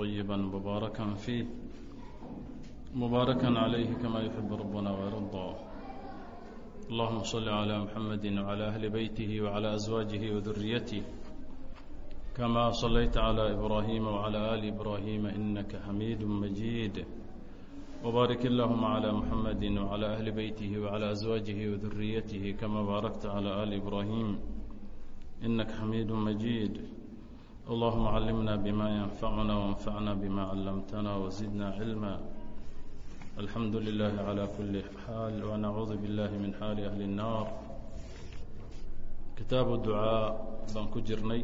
طيبا مباركا فيه مباركا عليه كما يحب ربنا ويرضى اللهم صل على محمد وعلى أهل بيته وعلى أزواجه وذريته كما صليت على إبراهيم وعلى آل إبراهيم إنك حميد مجيد وبارك اللهم على محمد وعلى أهل بيته وعلى أزواجه وذريته كما باركت على آل إبراهيم إنك حميد مجيد allahuma calimna bima yanfacuna wanfacna bima callamtana wazidna cilma alxamdu lilahi cala kuli xaal wanacuudu billahi min xaali ahli الnar kitaabu ducaa baan ku jirnay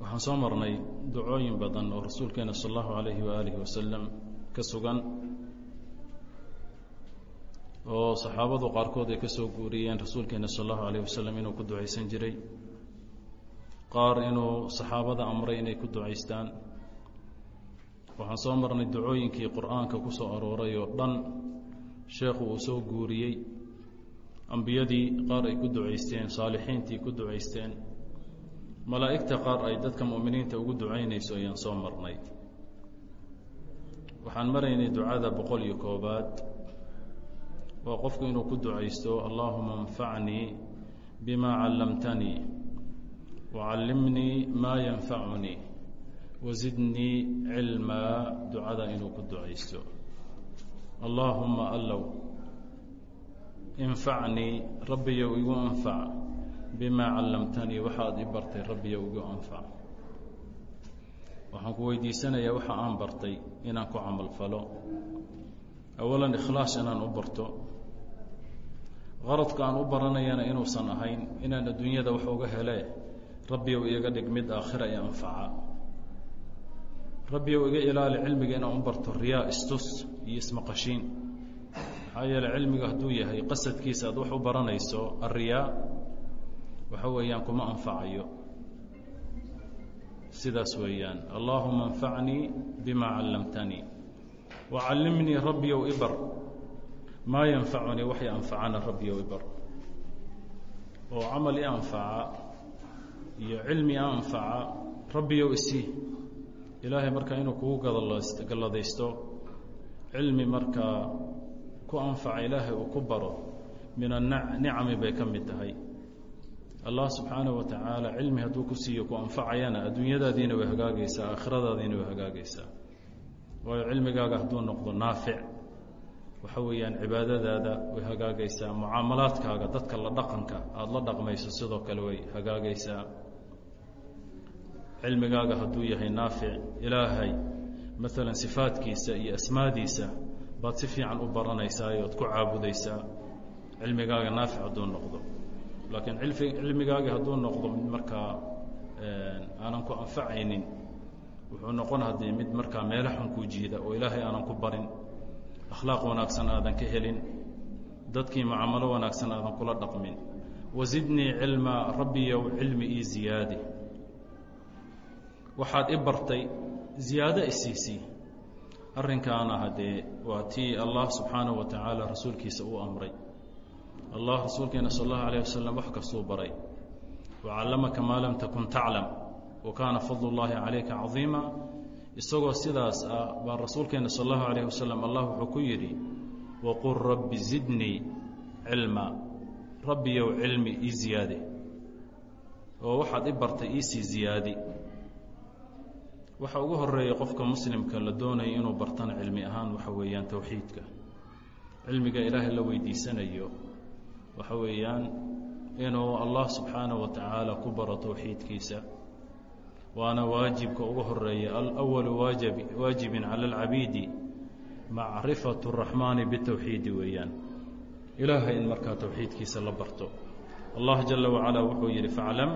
waxaan soo marnay ducooyin badan oo rasuulkeena sal allahu alayhi waalihi wasalam ka sugan oo saxaabadu qaarkood ay ka soo guuriyeen rasuulkeena sal allahu alayh wasalam inuu ku ducaysan jiray qaar inuu saxaabada amray inay ku ducaystaan. Waxaan soo marnay ducooyinkii qur'aanka ku soo arooray oo dhan sheekhu uu soo guuriyey. Ambiyadii qaar ay ku ducaysteen saalixiintii ku ducaysteen. Malaa'igta qaar ay dadka mu'miniinta ugu ducaynayso ayaan soo marnay. Waxaan maraynay ducada boqol iyo koobaad. Waa qofku inuu ku ducaysto allaahuma anfacnii bima callamtanii wacallimnii maa yanfacunii wasidnii cilmaa ducada inuu ku ducaysto allaahuma allow infacnii rabbiyow igu anfac bimaa callamtanii waxaad i bartay rabbiyow igu anfac waxaan ku weydiisanayaa waxa aan bartay inaan ku camal falo awalan ikhlaas inaan u barto qaradka aan u baranayana inuusan ahayn inaan adduunyada wax uga hele rabbiyow iyaga dhig mid aakhira i anfaca. Rabbiyow iga ilaali cilmiga inaan u barto riyaa istus iyo ismaqashiin. Maxaa yeele cilmiga hadduu yahay qasadkiisa aad wax u baranayso alriyaa waxa weeyaan kuma anfacayo. Sidaas weeyaan. Allaahuma anfacnii bima callamtanii. Wacallimnii rabbiyow ibar maa yanfacunii wax i anfacana rabbiyow ibar oo camal i anfaca iyo cilmi anfaca rabbiyow isii. Ilaahay markaa inuu kugu galladaysto cilmi markaa ku anfaca ilaahay uu ku baro min anicami bay ka mid tahay. Allah subxaanaه wa tacaala cilmi hadduu ku siiyo ku anfacayana adduunyadaadiina way hagaagaysaa aakhiradaadiina way hagaagaysaa. Waayo cilmigaaga hadduu noqdo naafic waxa weeyaan cibaadadaada way hagaagaysaa mucaamalaadkaaga dadka la dhaqanka aada la dhaqmayso sidoo kale way hagaagaysaa cilmigaaga hadduu yahay naafic ilaahay maalan sifaadkiisa iyo asmaadiisa baad si fiican u baranaysaa ood ku caabudaysaa cilmigaaga naafic hadduu noqdo. Laakiin cilmigaagi hadduu noqdo mid markaa aanan ku anfacaynin wuxuu noqon haddii mid markaa meelo xun kuu jiida oo ilaahay aanan ku barin akhlaaq wanaagsan aadan ka helin dadkii mucaamalo wanaagsan aadan kula dhaqmin. Wasidnii cilmaa rabbiyow cilmi ii ziyaadi waxaad i bartay ziyaado isiisii arrinkaana haddee waa tii allah subxaanahu wa tacaala rasuulkiisa uu amray. Allah rasuulkeena sal allahu alayh wasalam wax kastuu baray. Wacallamaka maa lam takun taclam wa kaana fadlu llaahi calayka cadiima. Isagoo sidaas ah baa rasuulkeena sal allahu alayh wasalam allah wuxuu ku yidhi waqul rabbi zidnii cilma. Rabbiyow cilmi ii ziyaade. Oo waxaad i bartay iisii ziyaadi waxaa ugu horreeya qofka muslimka la doonaya inuu bartana cilmi ahaan waxa weeyaan towxiidka cilmiga ilaahay la weydiisanayo waxa weeyaan inuu allah subxaanah wa tacaala ku baro towxiidkiisa waana waajibka ugu horreeya alawalu waajibin cala alcabiidi macrifatu araxmaani bitowxiidi weeyaan. Ilaahay in markaa towxiidkiisa la barto. Allah jala wacalaa wuxuu yidhi faclam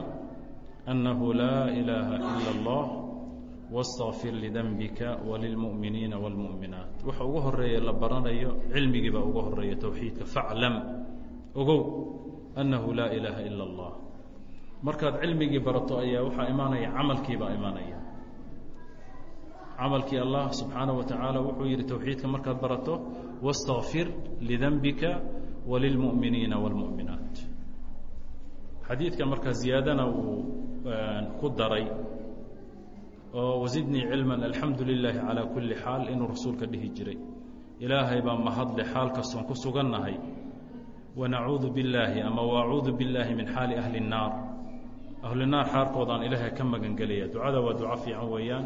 annahu laa ilaaha ila allah wاstaqfir lidanbika walilmu'miniina wاlmu'minaat waxa ugu horeeya la baranayo cilmigii baa ugu horeeya towxiidka faclam ogow annahu laa ilaaha ila اllah markaad cilmigii barato ayaa waxaa imaanaya camalkiibaa imaanaya camalkii allah subxaanaه wa tacaala wuxuu yidhi towxiidka markaad barato wاstaqfir lidanbika walilmu'miniina wاlmu'minaat xadiidka markaa ziyaadana uu ku daray oo wasidnii cilman alxamdu lilaahi calaa kulli xaal inuu rasuulka dhihi jiray ilaahay baa mahadle xaal kastoon ku sugannahay wanacuudu billaahi ama waacuudu billaahi min xaali ahli الnaar ahlunaar xaarkoodaan ilaahay ka magan gelaya ducada waa duco fiican weeyaan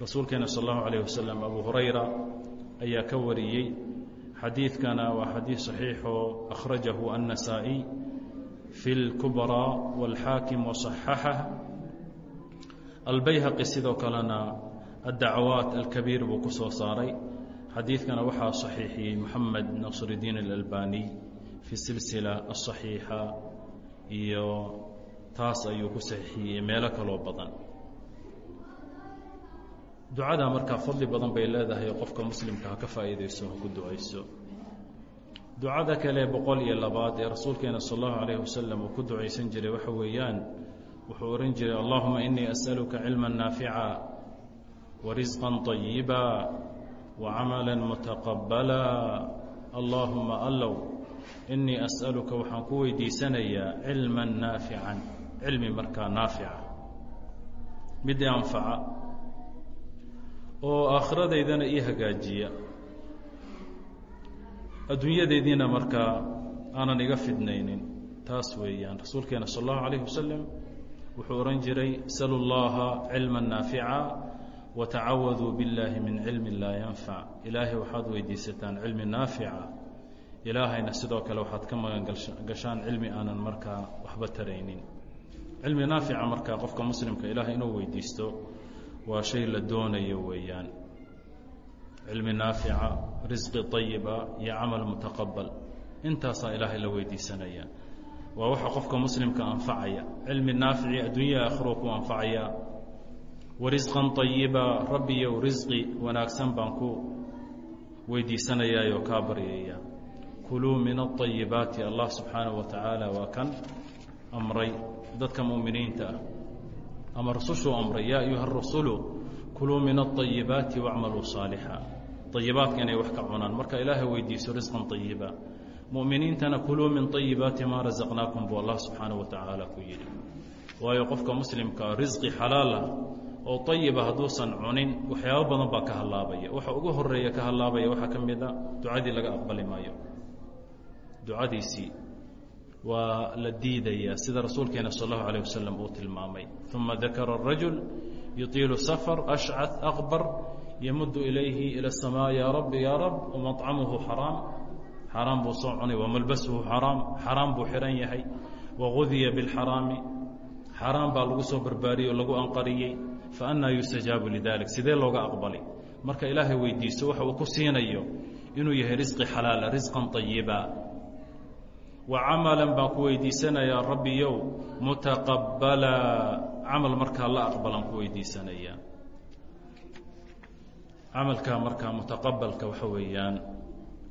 rasuulkeena sal allahu alayh wasalam abu hurayra ayaa ka wariyey xadiidkana waa xadiid saxiixoo akhrajahu annasaa'iy fi اlkubraa wاlxaakim waصaxaxah albayhaqi sidoo kalena addacwaat alkabiir buu ku soo saaray. Xadiidkana waxaa saxiixiyey moxamed nasridiin alalbaniy fi silsila asaxiixa iyo taas ayuu ku saxiixiyey meelo kaloo badan. Ducada markaa fadli badan bay leedahay qofka muslimka ha ka faa'iidayso ha ku ducayso. Ducada kale boqol iyo labaad ee rasuulkeena sal allahu alayh wasalam uu ku ducaysan jiray waxa weeyaan wuxuu ohan jiray allahuma inii as'aluka cilma naafica warisqa طayiba wacamala mutaqabala allaahuma allow inii as'aluka waxaan ku weydiisanayaa cilma naafican cilmi markaa naafica. Mid anfaca oo aakhiradaydana ii hagaajiya. Adduunyadeydiina markaa aanan iga fidnaynin taas weeyaan rasuulkeena sal allahu alayh wasalam wuxuu odhan jiray salu llaha cilma naafica watacawaduu billaahi min cilmi laa yanfac ilaahay waxaad weydiisataan cilmi naafica. Ilaahayna sidoo kale waxaad ka magan gashaan cilmi aanan markaa waxba taraynin. Cilmi naafica markaa qofka muslimka ilaahay inuu weydiisto waa shay la doonayo weeyaan. Cilmi naafica risqi ayiba iyo camal mutaqabal intaasaa ilaahay la weydiisanaya waa waxa qofka muslimka anfacaya. Cilmi naafici adduunya aakhiruu ku anfacaya. Warisqan ayiba rabbiyow risqi wanaagsan baan ku weydiisanayaayoo kaa baryaya kuluu min aayibaati allah subxaanahu wa tacaala waa kan amray dadka mu'miniinta ah. Ama rusushuu amray yaa ayuha rusulu kuluu min aayibaati wacmaluu saalixa ayibaadka inay wax ka cunaan. Marka ilaahay weydiiso risqan ayiba mu'miniintana kuluu min ayibaati maa rasaqnaakum buu allah subxaanahu wa tacaala ku yidhi. Waayo qofka muslimkaa risqi xalaala oo ayiba hadduusan cunin waxyaabo badan baa ka hallaabaya. Waxa ugu horreeya ka hallaabaya waxaa ka mid a ducadii laga aqbali maayo. Ducadiisii waa la diidayaa sida rasuulkeena sal allahu alayh wasalam uu tilmaamay. Uma dakara arajul yuطiilu safar ashcad aqbar yamuddu ilayhi ila asamaa yaa rabbi yaa rab wamaطcamuhu xaraam xaaraam buu soo cunay wamalbasuhu xaraam xaraam buu xihan yahay wagudiya biاlxaraami xaaraam baa lagu soo barbaariyey oo lagu anqariyey faannaa yustajaabu lidalik sidee looga aqbali marka ilaahay weydiiso waxa uu ku siinayo inuu yahay risqi xalaala risqan طayiba wa camalan baan ku weydiisanayaa rabbiyow mutaqabala camal markaa la aqbalan ku weydiisanayaa camalka markaa mutaqabalka waxa weeyaan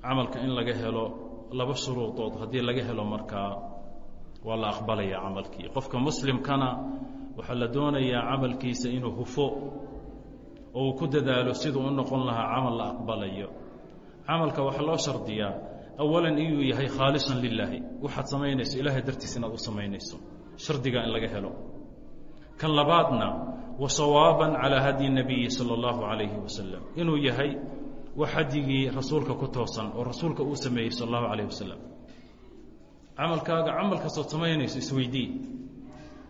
camalka in laga helo laba shuruudood haddii laga helo markaa waa la aqbalaya camalkii. Qofka muslimkana waxaa la doonayaa camalkiisa inuu hufo oo uu ku dadaalo siduu u noqon lahaa camal la aqbalayo. Camalka waxaa loo shardiyaa awalan inuu yahay khaalisan lilaahi waxaad samaynayso ilaahay dartiis inaad u samaynayso shardiga in laga helo. Kan labaadna wa sawaaban calaa hadyi nabiyi sala allahu calayhi wasalam inuu yahay wax hadyigii rasuulka ku toosan oo rasuulka uu sameeyey sala allahu calayh wasalam camalkaaga camal kastood samaynayso isweydii.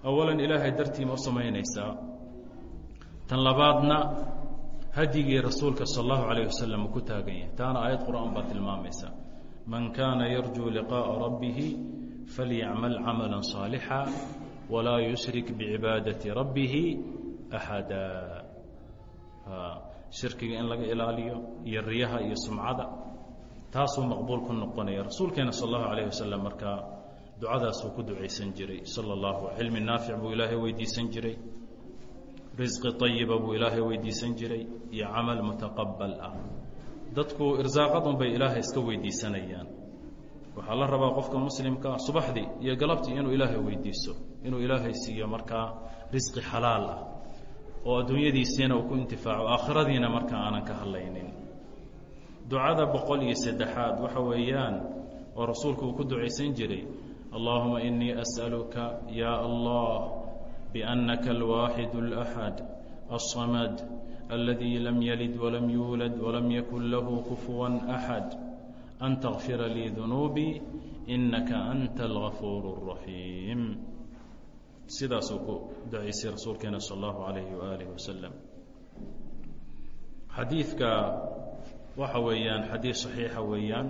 Awalan ilaahay dartii ma u samaynaysaa tan labaadna hadyigii rasuulka sal allahu calayh wasalam uu ku taagan yahay. Taana aayad qur'aan baa tilmaamaysa. Man kaana yarjuu liqaaءa rabbihi falyacmal camala صaalixa walaa yushrik bicibaadati rabbihi axada shirkiga in laga ilaaliyo iyo riyaha iyo sumcada taasuu maqbuul ku noqonaya. Rasuulkeena sal allahu alayh wasalam markaa ducadaasuu ku ducaysan jiray. Sala allahu cilmi naafic buu ilaahay weydiisan jiray. Risqi ayiba buu ilaahay weydiisan jiray. Iyo camal mutaqabal ah. Dadku irsaaqadun bay ilaahay iska weydiisanayaan. Waxaa la rabaa qofka muslimka subaxdii iyo galabtii inuu ilaahay weydiiso inuu ilaahay siiyo markaa risqi xalaal ah oo adduunyadiisiina uu ku intifaaco aakhiradiina marka aanan ka hadlaynin. Ducada boqol iyo saddexaad waxa weeyaan oo rasuulku uu ku ducaysan jiray allahuma inii as'aluka yaa allah biannaka alwaaxid alaxad alsamad aladii lam yalid walam yuulad walam yakun lahu kufuwan axad an takfira lii dunuubii inaka anta algafuur اraxiim sidaasuu ku dacaysay rasuulkeena sal allahu alayhi waaalih wasalam xadiidka waxa weeyaan xadiid saxiixa weeyaan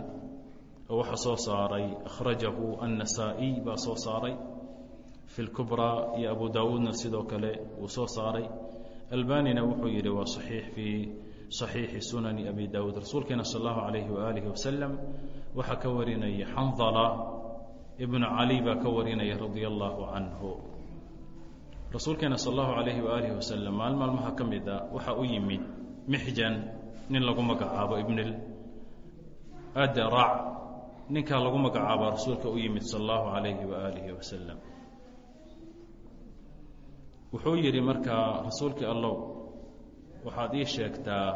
oo waxaa soo saaray akhrajahu annasaa'iy baa soo saaray fi lkubraa iyo abu daawuudna sidoo kale wuu soo saaray. Albanina wuxuu yidhi waa saxiix fii صaxiixi sunani abi daawuud. Rasuulkeena sal allahu alayhi waaalih wasalam waxaa ka warinaya xandala ibnu cali baa ka warinaya radia allahu canhu rasuulkeena sal allahu alayhi waaalih wasalam maalin maalmaha ka mid a waxaa u yimid mixjan nin lagu magacaabo ibnil adrac ninkaa lagu magacaaba rasuulka u yimid sal allahu alayhi waaalihi wasalam wuxuu yidhi markaa rasuulkii allow waxaad ii sheegtaa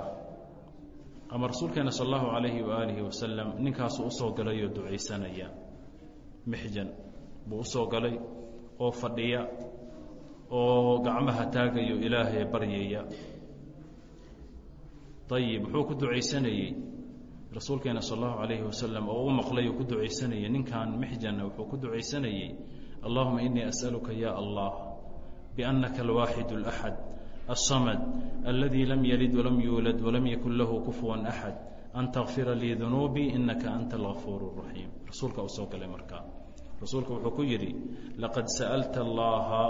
ama rasuulkeena sal allahu alayhi waaalihi wasalam ninkaasuu u soo galay oo ducaysanaya. Mixjan buu u soo galay oo fadhiya oo gacmaha taagayo ilaahay baryaya ayib muxuu ku ducaysanayey rasuulkeena sal allahu alayhi wasalam oo u maqlay uu ku ducaysanayay ninkan mixjanna wuxuu ku ducaysanayey allahuma inii as'aluka ya allah biannaka alwaaxid اlaxad الصmد اladي lam yلid وlam yuulad وlam yakun lahu kufuwa أxad an تغfira lii dunuubii inaka anta اlغafuur الرaحيim rasuulka u soo galay markaa rasuulka wuxuu ku yidhi laqad sألta اllaha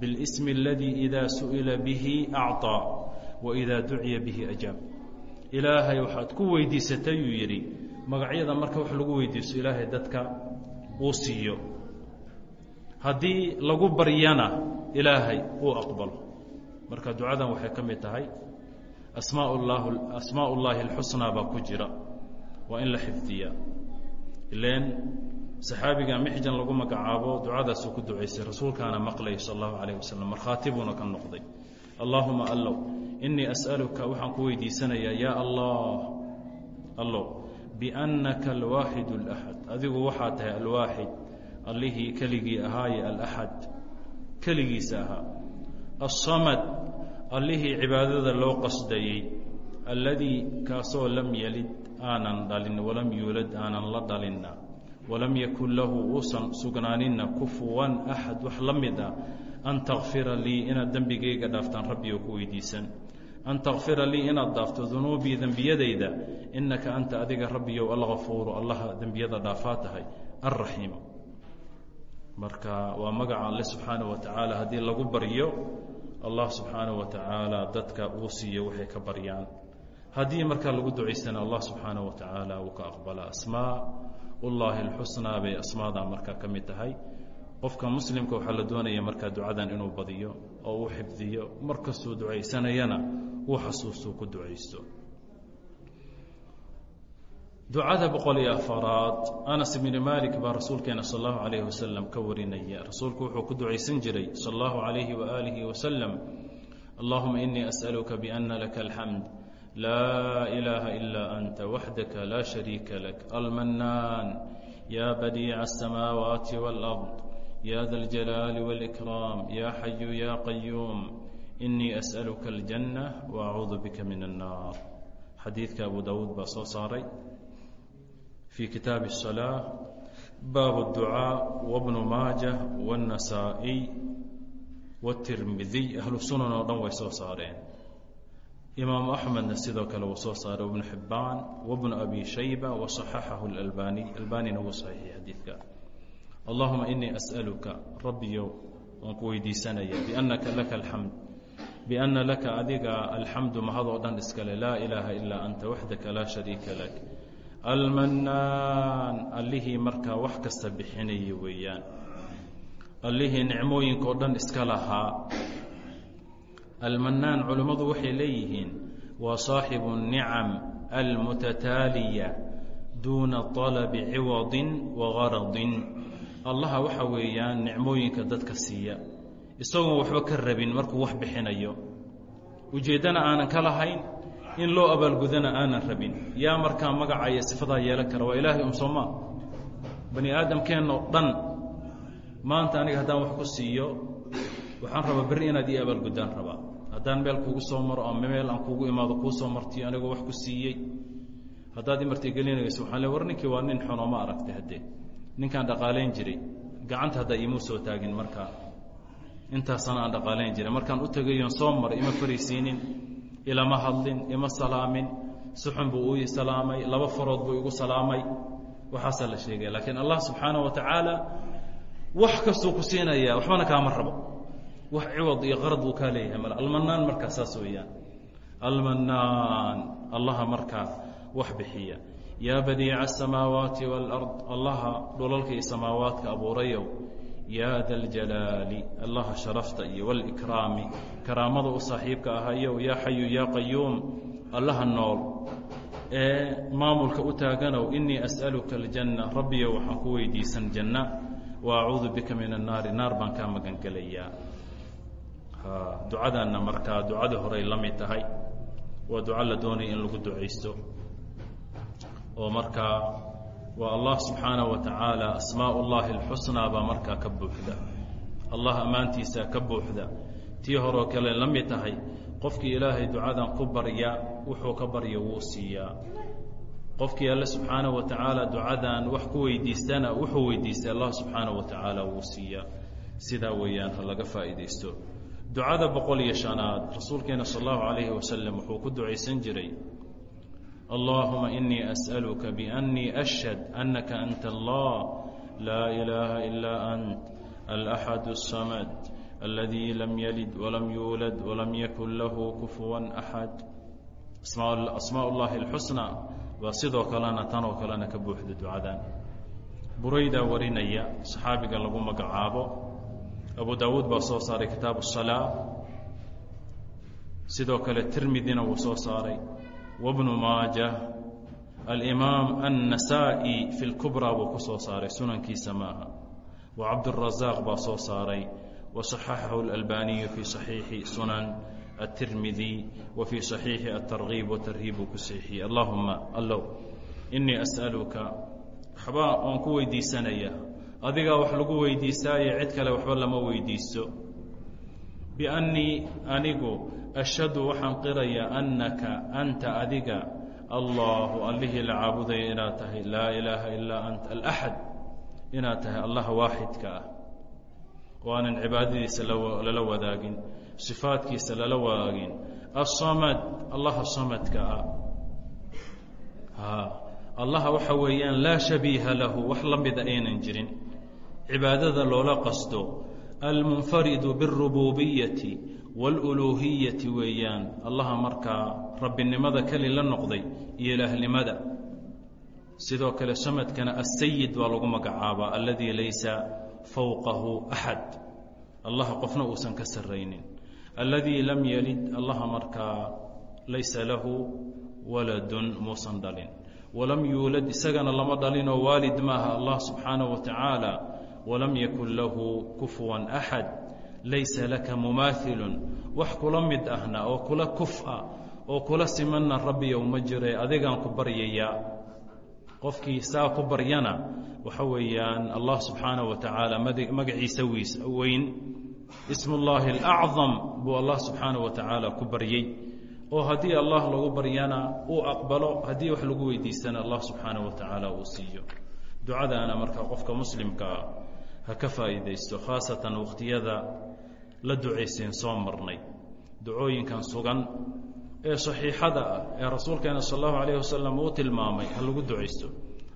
bاlsm اladي إida suئila bihi أcطى وإida duciya bihi أjaab ilaahay waxaad ku weydiisatay uu yidhi magacyada marka wax lagu weydiiso ilaahay dadka uu siiyo haddii lagu baryana ilaahay uu aqbalo marka ducadan waxay ka mid tahay asmaa lah asmaa ullaahi اlxusnaa baa ku jira waa in la xifdiyaa ileen saxaabiga mixjan lagu magacaabo ducadaasuu ku ducaysay rasuulkaana maqlay sal allahu alayh wasalam markhaati buuna ka noqday. Allaahuma allow inii as'aluka waxaan ku weydiisanayaa yaa allah allow biannaka alwaaxid اlaxad adigu waxaa tahay alwaaxid allihii keligii ahaaye alaxad keligiisa ahaa. Aلsamad allihii cibaadada loo qasdayey alladii kaasoo lam yalid aanan dhalin walam yuulad aanan la dhalinna walam yakun lahu uusan sugnaaninna kufuwan axad wax la mid ah an takfira lii inaad dembigayga dhaaftaan rabbigo ku weydiisan an takfira lii inaad dhaafto dunuubii dembiyadayda innaka anta adiga rabbiyow algafuuru allaha dembiyada dhaafaa tahay alraxiim marka waa magaca alle subxaana wa tacaala haddii lagu baryo allah subxaana wa tacaala dadka uu siiyo waxay ka baryaan haddii markaa lagu ducaystana allah subxaana wa tacaala uu ka aqbala asmaa ullaahi alxusnaa bay asmaadaa markaa ka mid tahay. Qofka muslimka waxaa la doonaya markaa ducadan inuu badiyo oo uu xifdiyo mar kastuu ducaysanayana uu xasuustuu ku ducaysto. Ducada boqol iyo afaraad anas ibni malik baa rasuulkeena sal allahu alayhi wasalam ka warinaya. Rasuulku wuxuu ku ducaysan jiray sal allahu alayhi waaalihi wasalam allahuma inii as'aluka biana laka alxamd laa ilaaha ilaa anta waxdaka laa shariika lak almanaan ya badiica asamaawaati wاlard ya da اljalaali wاlإkraam ya xayu ya qayuum inii as'aluka aljanة waacuudu bika min الnaar xadiidka abu dawuud baa soo saaray في kitaaب الصلاة bاb الدعاء وبن maaجة والنasائي والتirmidي أهlu sunan oo dhan way soo saareen imaamu axmedna sidoo kale uu soo saaray ibnu xibbaan wabnu abi shayba wasaxaxahu اlalbani albanina wuu saxiixay xadiidka. Allahuma inii as'aluka rabbiyow waan ku weydiisanaya biannaka laka alxamd bianna laka adiga alxamdu mahadoo dhan iskale laa ilaaha ilaa anta waxdaka laa shariika lak. Almanaan allihii markaa wax kasta bixinaya weeyaan. Allihii nicmooyinkaoo dhan iska lahaa almanaan culimmadu waxay leeyihiin waa saaxibu الnicam almutataaliya duuna طalabi ciwadin wa garadin allaha waxa weeyaan nicmooyinka dadka siiya isagoon waxba ka rabin markuu wax bixinayo ujeeddana aanan ka lahayn in loo abaalgudana aanan rabin yaa markaa magaca iyo sifadaa yeelan kara waa ilaahay um soomaa bani aadamkeenna oo dhan maanta aniga haddaan wax ku siiyo waxaan rabaa berri inaad ii abaalguddaan rabaa haddaan meel kugu soo maro ama meel aan kugu imaado kuu soo martiyo anigoo wax ku siiyey haddaad imartigelinayso waxaan le war ninkii waa nin xuno ma aragtay haddee ninkaan dhaqaalayn jiray. Gacanta haddaa iimuu soo taagin markaa intaasana aan dhaqaalayn jiray. Markaan u tegayon soo maray ima fariisiinin ilama hadlin ima salaamin. Suxun buu ii salaamay laba farood buu igu salaamay. Waxaasaa la sheegaya laakiin allah subxaana wa tacaala wax kastuu ku siinaya waxbana kaama rabo wax ciwad iyo qarad buu kaa leeyahay mal almanaan markaa saas weeyaan. Almanaan allaha markaa wax bixiya. Yaa badiica asamaawaati wاlard allaha dhulalka iyo samaawaadka abuurayow. Yaa da allaha sharafta iyo wاlkraami karaamada u saaxiibka ahayow yaa xayu yaa qayuum allaha nool. Ee maamulka u taaganow inii as'aluka aljanna rabbiyo waxaan ku weydiisan janna. Wa acuudu bika min annaari naar baan kaa magan ducadaanna markaa ducadii horay la mid tahay waa duco la doonaya in lagu ducaysto oo markaa waa allah subxaanaه wa tacaala asmaa اllahi اlxusnaa baa markaa ka buuxda allah ammaantiisa ka buuxda tii horoo kale la mid tahay qofkii ilaahay ducadan ku barya wuxuu ka barya wuu siiyaa qofkii alle subxaanaه wa tacaala ducadan wax ku weydiistana wuxuu weydiistay allah subxaanaه wa tacaala wuu siiyaa sidaa weeyaan ha laga faa'iidaysto ducada boqol iyo shanaad rasuulkeena sal allahu calayhi wasalam wuxuu ku ducaysan jiray allaahuma inii as'aluka biannii ashhad annaka anta allah laa ilaaha ilaa ant alaxadu asamad aladii lam yalid walam yuulad walam yakun lahu kufuwan axad asmaa llaahi alxusnaa waa sidoo kalena tanoo kalena ka buuxda ducadan buraydaa warinaya saxaabiga lagu magacaabo abu daawuud baa soo saaray kitaabu الsalaa sidoo kale tirmidina wuu soo saaray wabnu maaja alimaam annasaa'i fi اlkubraa buu ku soo saaray sunankiisa maaha wa cabdالrazaaq baa soo saaray waصaxaxahu اlalbaniyu fi صaxiixi sunan الtirmidi wa fii صaxiixi aلtargiib watarhiib buu ku saxiixiyey allahuma allow inii as'aluka waxbaa oon ku weydiisanaya adigaa wax lagu weydiistaayo cid kale waxba lama weydiisto biannii anigu ashhadu waxaan qirayaa annaka anta adiga allahu allihii la caabudaya inaad tahay laa ilaaha ilaa anta alaxad inaad tahay allaha waaxidka ah. Oo aanan cibaadadiisa lala wadaagin sifaadkiisa lala wadaagin. Asamad allaha samadka ah. Allaha waxa weeyaan laa shabiiha lahu wax la aynan jirin cibaadada loola qasdo almunfaridu biاlrububiyati wاluluuhiyati weeyaan allaha markaa rabbinimada keli la noqday iyo ilaahnimada sidoo kale samadkana asayid baa lagu magacaabaa alladii laysa fowqahu axad allaha qofna uusan ka saraynin alladii lam yalid allaha markaa laysa lahu waladun muusan dhalin walam yuulad isagana lama dhalinoo waalid maaha allah subxaanaه wa tacaala walam yakun lahu kufuwan axad laysa laka mumaahilun wax kula mid ahna oo kula kufa oo kula simanna rabbiyow ma jire adigaan qofkii saa ku baryana waxa weeyaan allah subxaanah wa tacaala magaciisa weyn. Ismullaahi alacdam buu allah subxaanah wa tacaala ku baryey oo haddii allah lagu baryana uu aqbalo haddii wax lagu weydiisana allah subxaanah wa tacaala uu siiyo. Ducadaana marka qofka muslimkaa ha ka faa'iidaysto khaasatan wakhtiyada la ducaysiin soo marnay. Ducooyinkan sugan ee saxiixada ah ee rasuulkeena sal allahu alayhi wasalam uu tilmaamay ha lagu ducaysto.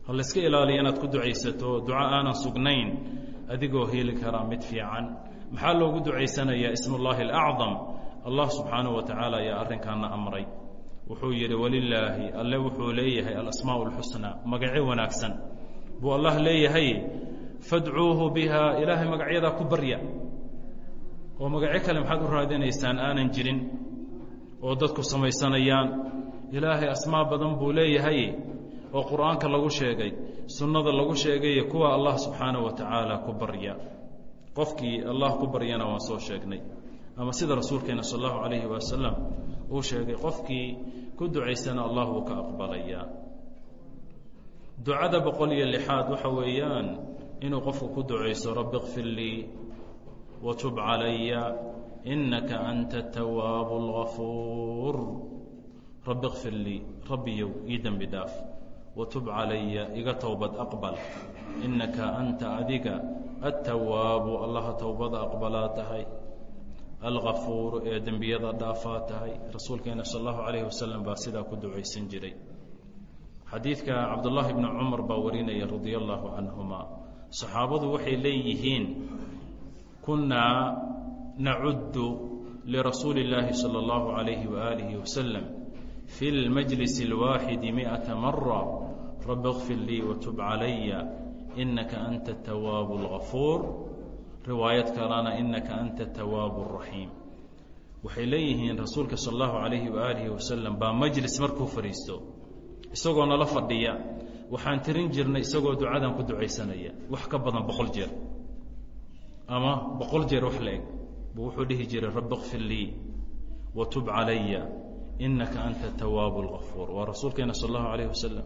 Ha layska ilaaliya inaad ku ducaysato duco aanan sugnayn adigoo heli karaa mid fiican. Maxaa loogu ducaysanayaa? Ismullaahi alacdam. Allah subxaanahu wa tacaala ayaa arrinkaana amray. Wuxuu yidhi walilaahi alle wuxuu leeyahay alasmaau lxusnaa magace wanaagsan. Buu allah leeyahay fadcuuhu biha ilaahay magacyadaa ku barya. Oo magacyo kale maxaad u raadinaysaan aanan jirin oo dadku samaysanayaan. Ilaahay asmaa badan buu leeyahay oo qur'aanka lagu sheegay sunnada lagu sheegay kuwa allah subxaanaه wa tacaala ku barya. Qofkii allah ku baryana waan soo sheegnay. Ama sida rasuulkeena sal allahu alayhi wasalam uu sheegay qofkii ku ducaysana allah wuu ka aqbalayaa ducada boqol iyo lixaad waxa weeyaan inuu qofku ku ducayso rabbi kfir lii watub calaya inaka anta atawaabu algafuur rabbi kfir lii rabbiyow ii dembi dhaaf. Watub calaya iga towbad aqbal. Inaka anta adiga attawaabu allaha towbada aqbalaa tahay. Algafuuru ee dembiyada dhaafaa tahay. Rasuulkeena sal allahu calayhi wasalam baa sidaa ku ducaysan jiray. Xadiidka cabdullaahi bni cumar baa warinaya radia allahu canhuma saxaabadu waxay leeyihiin kunnaa nacuddu lirasuuli اllaahi salى اllahu عalayhi waaalihi wasalam fi اlmajlis اlwaaxidi miئata mara rabi اkfir lii watub calaya inaka anta atawaabu اlgafuur riwaayad kalena inaka anta atawaabu اraxiim waxay leeyihiin rasuulka sal allahu calayhi waaalihi wasalam baa majlis markuu fadhiisto isagoo nala fadhiya waxaan tirin jirnay isagoo ducadan ku ducaysanaya. Wax ka badan boqol jeer. Ama boqol jeer wax la eg. Buu wuxuu dhihi jiray rabi kfir lii watub calaya inaka anta tawaabu اlgafuur waa rasuulkeena sal allahu alayh wasalam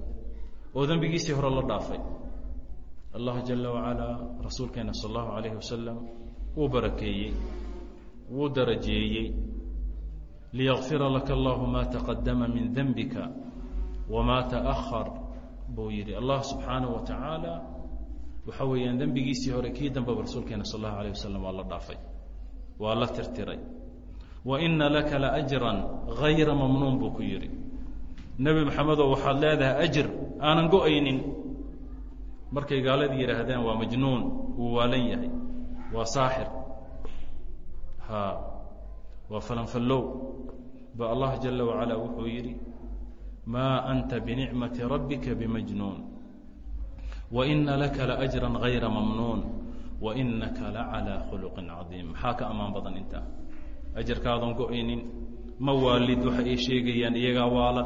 oo dembigiisii hore la dhaafay. Allah jala wacalaa rasuulkeena sal allahu alayh wasalam wuu barakeeyey wuu darajeeyey. Liyakfira laka allahu ma taqadama min denbika wma taأhar buu yidhi allah subxaanaه wa tacaala waxa weeyaan dembigiisii hore kii dambeba rasuulkeena sal اllahu alيه wasalam waa la dhaafay waa la tirtiray waina laka laأjra غayra mamnuun buu ku yidhi nebi maxamedow waxaad leedahay ajr aanan go-aynin markay gaaladii yidhaahdeen waa majnuun wuu waalan yahay waa saaxir ha waa falanfallow ba allah jala wacala wuxuu yidhi maa anta binicmati rabbika bimajnuun waina laka laajra gayra mamnuun wainaka lacalىa khuluqin cadiim maxaa ka ammaan badan intaa ajarkaadan go'aynin. Ma waalid waxa ay sheegayaan iyagaa waala.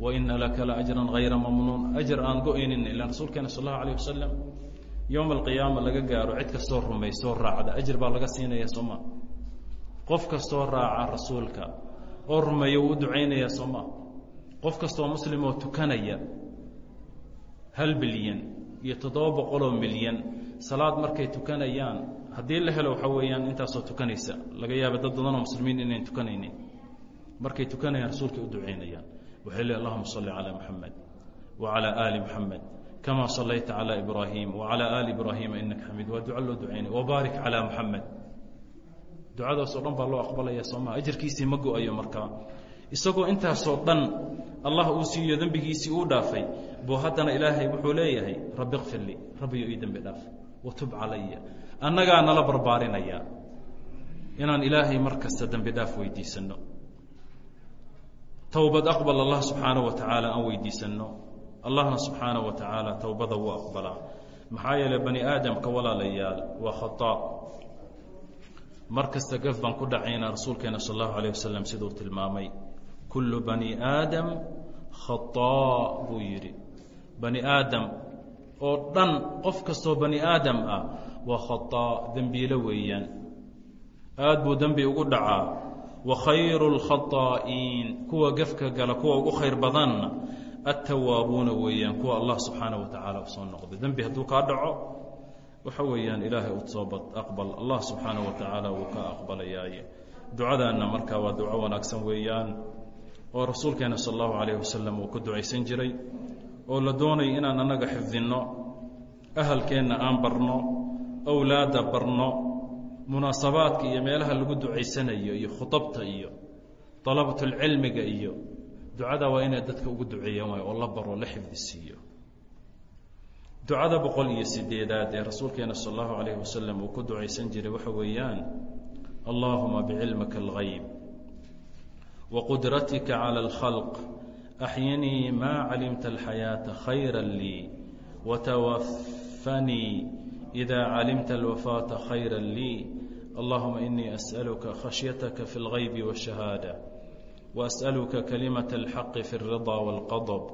Waina laka laajra gayra mamnuun ajar aan go'aynin ilaa rasuulkeena sal allahu alayh wasalam yowm alqiyaama laga gaaro cid kastoo rumay raacda. Ajir baa laga siinaya sooma qof kastoo raaca rasuulka oo rumeeya wuu u ducaynaya sooma qof kastoo muslim oo tukanaya hal bilyan iyo toddoba boqoloo milyan salaad markay tukanayaan haddii la helo waxaa weeyaan intaasoo tukanaysa laga yaaba dad badanoo muslimiin inayn tukanaynin markay tukanayaan rasuulkay u ducaynayaan waxay leey allahuma salli calaa muxamed wa calaa aali muxamed kama sallayta calaa ibraahim wa calaa aali ibraahiima inaka xamiid waa duco loo ducaynaya wabaarik calaa muxamed ducadaasoo dhan baa loo aqbalaya sooma ajarkiisii ma go'ayo markaa isagoo intaasoo dhan allah uu siiyo dembigiisii uu dhaafay buu haddana ilaahay wuxuu leeyahay rabbi kfir rabbiyo ii dembi dhaaf watub calaya annagaa nala barbaarinaya inaan ilaahay mar kasta dembi dhaaf weydiisanno. Towbad aqbal allah subxaanaه wa aan weydiisanno. Allahna subxaanaه wa tacaala wuu aqbalaa. Maxaa yeeley bani aadamka walaalayaal waa khaaa mar kasta gaf baan ku dhacaynaa rasuulkeena sal allahu alayh wasalam siduu tilmaamay kullu bani aadam khaaa buu yidhi. Bani aadam oo dhan qof kastoo bani aadam ah waa khaaa dembiilo weeyaan. Aada buu dembi ugu dhacaa. Wa khayru lkhaaa'iin kuwa gefka gala kuwa ugu khayr badanna attawaabuuna weeyaan kuwa allah subxaana wa tacaala u soo noqday. Dembi hadduu kaa dhaco waxa weeyaan ilaahay u aqbal. Allah subxaana wa tacaala wuu ka aqbalayaaye. Ducadaanna markaa waa duco wanaagsan weeyaan oo rasuulkeena sal allahu alayh wasalam uu ku ducaysan jiray oo la doonay inaan annaga xifdinno ahalkeenna aan barno awlaadda barno munaasabaadka iyo meelaha lagu ducaysanayo iyo khutabta iyo dalabatulcilmiga iyo ducada waa inay dadka ugu duceeyaan waay oo la baro la xifdi siiyo ducada boqol iyo sideedaad ee rasuulkeena sal allahu alayh wasalam uu ku ducaysan jiray waxa weeyaan allahuma bicilmika algayb وqدرتك على الخلق أحيني ما علمت الحياة خيرا لي وتوفني إذا علمت الوفاة خيرا لي اللهم إني أسألك خشيتك في الغيب والشهادة وأسألك كلمة الحق في الرضا والقضب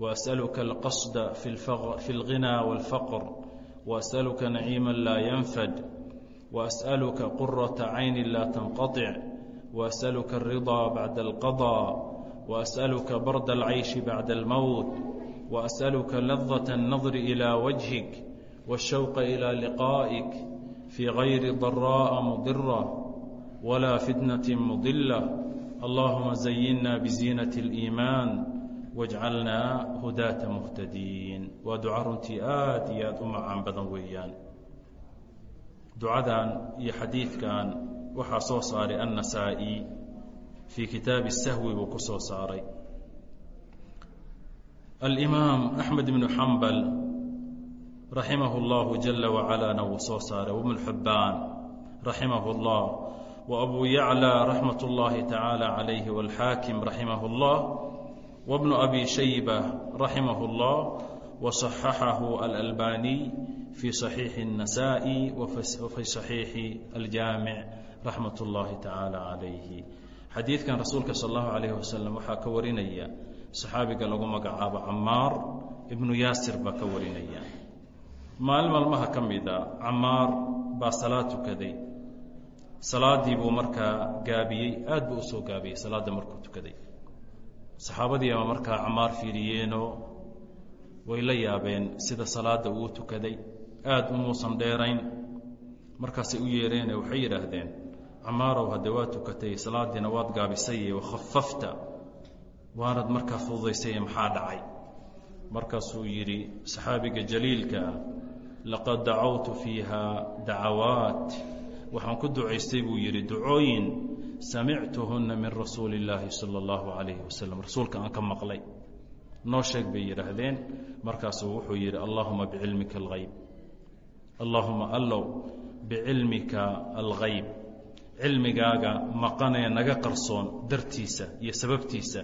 وأسألك القصد في, الفغ في الغنى والفقر وأسألك نعيما لا ينفد وأسألك قرة عين لا تنقطع وأسألك الرضا بعد القضاء وأسألك برد العيش بعد الموت وأسألك لذة النظر إلى وجهك والشوق إلى لقائك في غير ضراء مضرة walaa fitnati mudila allahuma zayinna bziinaة اliimaan wajcalnaa hudaata muhtadiin waa duca runtii aad iyo aad u macaan badan weeyaan ducadan iyo xadiidkan waxaa soo saaray annasaa'i fii kitaabi sahwi buu ku soo saaray alimaam axmed ibnu xambal raximah اllahu jala wacalaana wuu soo saaray wbnu xibbaan raximah اllah wa abu yaclى raxmat اllahi tacaala calayhi wاlxaakim raximah اllah wbnu abi shayba raximah اllah waصaxaxahu alalbaniy fii صaxiixi الnasa'i wafii صaxiixi aljaamic raxmat اllahi tacaala calayhi xadiidkan rasuulka sal allahu alayh wasalam waxaa ka warinaya saxaabiga lagu magacaabo camaar ibnu yaasir baa ka warinaya. Maalin maalmaha ka mida camaar baa salaad tukaday. Salaadii buu markaa gaabiyey aad buu u soo gaabiyey salaadda markuu tukaday. Saxaabadii markaa camaar fiiriyeenoo way la yaabeen sida salaadda uu tukaday. Aad umuusan dheerayn markaasay u yeereene waxay yidhaahdeen camaarow hadde waa tukatay salaadiina waad gaabisaye wakhafafta waanad markaa fududaysaye maxaa dhacay? Markaasuu yidhi saxaabiga jaliilka ah laqad dacawtu fiiha dacawaat waxaan ku ducaystay buu yidhi ducooyin samictuhunna min rasuuli illaahi sala allahu calayhi wasalam rasuulka aan ka maqlay. Noo sheeg bay yidhaahdeen. Markaasuu wuxuu yidhi allahuma bicilmika alghayb. Allaahuma allow bicilmika alghayb cilmigaaga maqanee naga qarsoon dartiisa iyo sababtiisa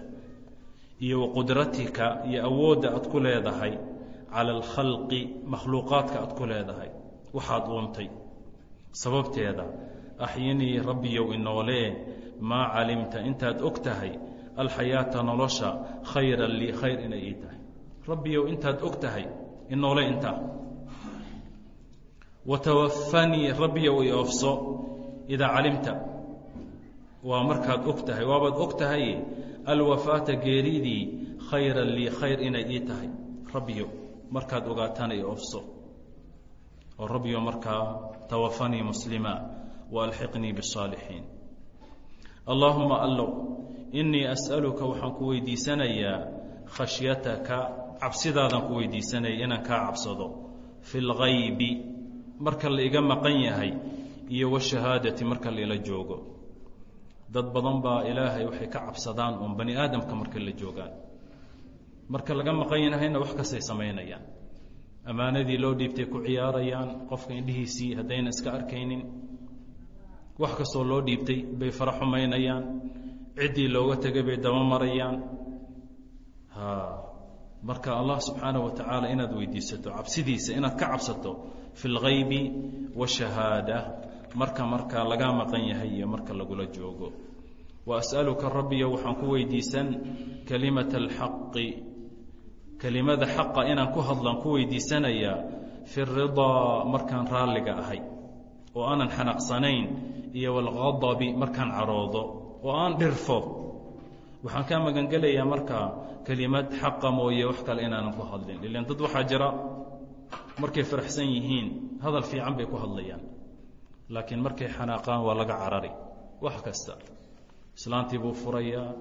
iyo waqudratika iyo awoodda aad ku leedahay cala alkhalqi makhluuqaadka aad ku leedahay waxaad uuntay. Sababteeda axyinii rabbiyow inoolee maa calimta intaad og tahay alxayaata nolosha khayran lii khayr inay ii tahay. Rabbiyow intaad og tahay inoole intaa. Watawafanii rabbiyow i oofso idaa calimta. Waa markaad og tahay waabaad og tahay alwafaata geeridii khayran lii khayr inay ii tahay. Rabbiyo markaad ogaatana i oofso. Oo rabbiyo markaa tawafanii muslima wa alxiqnii bisaalixiin. Allaahuma allow innii as'aluka waxaan ku weydiisanayaa khashyataka cabsidaadaan ku weydiisanaya inaan kaa cabsado. Fi lgaybi marka la iga maqan yahay iyo washahaadati marka laila joogo dad badan baa ilaahay waxay ka cabsadaan uun bani aadamka marka la joogaan marka laga maqan yahayna wax kastay samaynayaan ammaanadii loo dhiibtay ku ciyaarayaan qofka indhihiisii haddayna iska arkaynin wax kastoo loo dhiibtay bay fara xumaynayaan ciddii looga tegay bay daba marayaan marka allah subxaanaه wa tacaala inaad weydiisato cabsidiisa inaad ka cabsato fi اlgaybi wالshahaada marka marka lagaa maqan yahay iyo marka lagula joogo. Waasaluka rabbiyo waxaan ku weydiisan kelimata alxaqi kelimada xaqa inaan ku hadlan ku weydiisanayaa fi ridaa markaan raalliga ahay oo aanan xanaaqsanayn iyo walgadabi markaan caroodo oo aan dhirfo. Waxaan kaa magangelayaa markaa kelimad xaqa mooye wax kale inaanan ku hadlin. Ilan dad waxaa jira markay faraxsan yihiin hadal fiican bay ku hadlayaan laakiin markay xanaaqaan waa laga carari. Wax kasta. Islaantii buu furayaa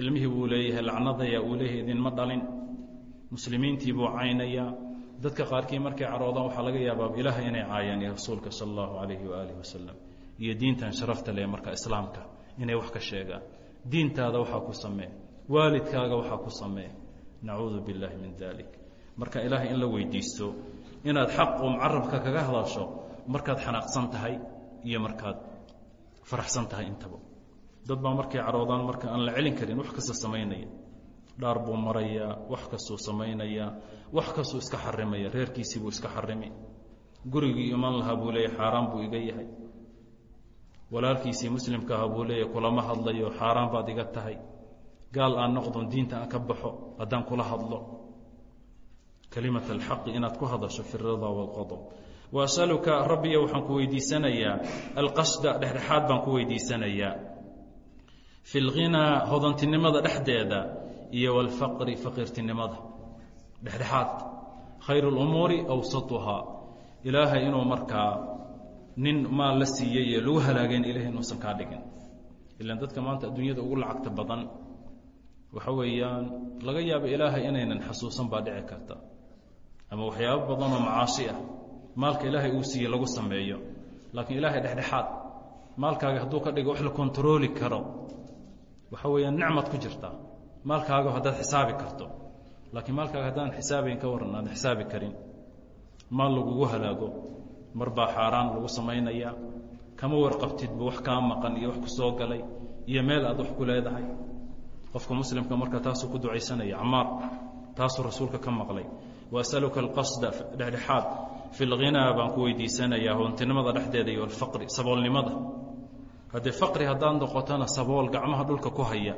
ilmihii buu leeyahay lacnadaya uu leeyahay idinma dhalin. Muslimiintii buu caynayaa dadka qaarkii markay caroodaan waxaa laga yaabaa ilaahay inay caayaan iyo rasuulka sala allahu calayhi waaalih wasalam iyo diintan sharafta leh marka islaamka inay wax ka sheegaan. Diintaada waxaa ku samee waalidkaaga waxaa ku samee. Nacuudu billaahi min dalik marka ilaahay in la weydiisto inaad xaq uum carabka kaga hadasho markaad xanaaqsan tahay iyo markaad faraxsan tahay intaba. Dad baa markay caroodaan marka aan la celin karin wax kasta samaynaya. Dhaar buu marayaa wax kastuu samaynayaa wax kastuu iska xarimaya reerkiisii buu iska xarimi. Gurigii iman lahaa buu leeyahy xaaraan buu iga yahay. Walaalkiisii muslimka ahaa buu leeyahy kulama hadlayo xaaraan baad iga tahay. Gaal aan noqdon diinta aan ka baxo haddaan kula hadlo. Kalimat alxaqi inaad ku hadasho fi waalqadab wa asaluka rabbiya waxaan ku weydiisanayaa. Alqasda dhexdhexaad baan ku weydiisanayaa. Fi lghinaa hodantinimada dhexdeeda iyo walfaqri faqiirtinimada. Dhexdhexaad. Khayru lumuuri awsatuhaa ilaahay inuu markaa nin maal la siiyey ee lagu halaageen ilahay inuusan kaa dhigin. Ilaan dadka maanta adduunyada ugu lacagta badan waxa weeyaan laga yaabo ilaahay inaynan xasuusan baa dhici karta. Ama waxyaabo badan oo macaasi ah maalka ilaahay uu siiyey lagu sameeyo. Laakiin ilaahay dhexdhexaad maalkaaga hadduu ka dhigo wax la kontarooli karo waxa weeyaan nicmad ku jirtaa maalkaaga haddaad xisaabi karto laakiin maalkaaga haddaan xisaabayn ka waran aadan xisaabi karin. Maal lagugu halaago mar baa xaaraan lagu samaynaya kama warqabtidba wax kaa maqan iyo wax ku soo galay iyo meel aad wax ku leedahay. Qofka muslimka marka taasuu ku ducaysanaya camaar taasuu rasuulka ka maqlay. Waasaluka alqasda dhexdhexaad fi lghinaa baan ku weydiisanayaa hoontinimada dhexdeeda iyo alfaqri saboolnimada haddii faqri haddaad noqotona sabool gacmaha dhulka ku haya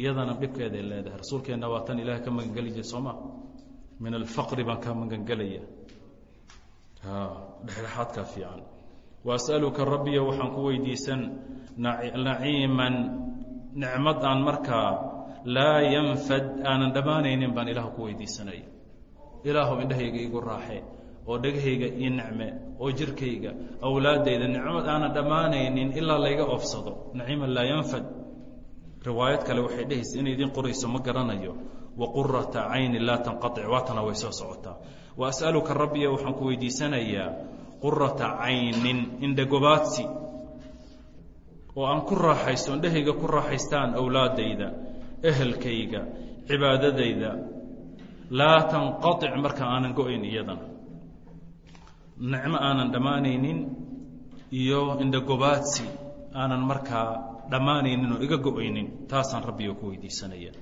iyadana dhibkeeday leedahay rasuulkeenna waa tan ilahay ka magangeli jir sooma min alfaqri baan ka magangelaya dhexdhexaadkaa fiican waasaluka rabbiya waxaan ku weydiisan naciiman nicmad aan markaa laa yanfad aanan dhammaanaynin baan ilaah ku weydiisanaya ilaahu indhahayga igu raaxe oo dhegahayga ii nicme oo jirkayga awlaaddayda nicmad aanan dhammaanaynin ilaa layga oofsado naciiman laa yanfad. Riwaayad kale waxay dhehaysa inay idiin qorayso ma garanayo. Wa qurata cayni laa tanqatic waatana way soo socotaa. Wa as'aluka rabbiya waxaan ku weydiisanayaa qurata caynin indhagobaadsi oo aan ku raaxaysto indhahayga ku raaxaystaan awlaaddayda ehelkayga cibaadadayda laa tanqatic marka aanan go'ayn iyadana nicmo aanan dhammaanaynin iyo indhagobaadsi aanan markaa dhammaanaynin oo iga go'aynin taasaan rabbiga ku weydiisanaya.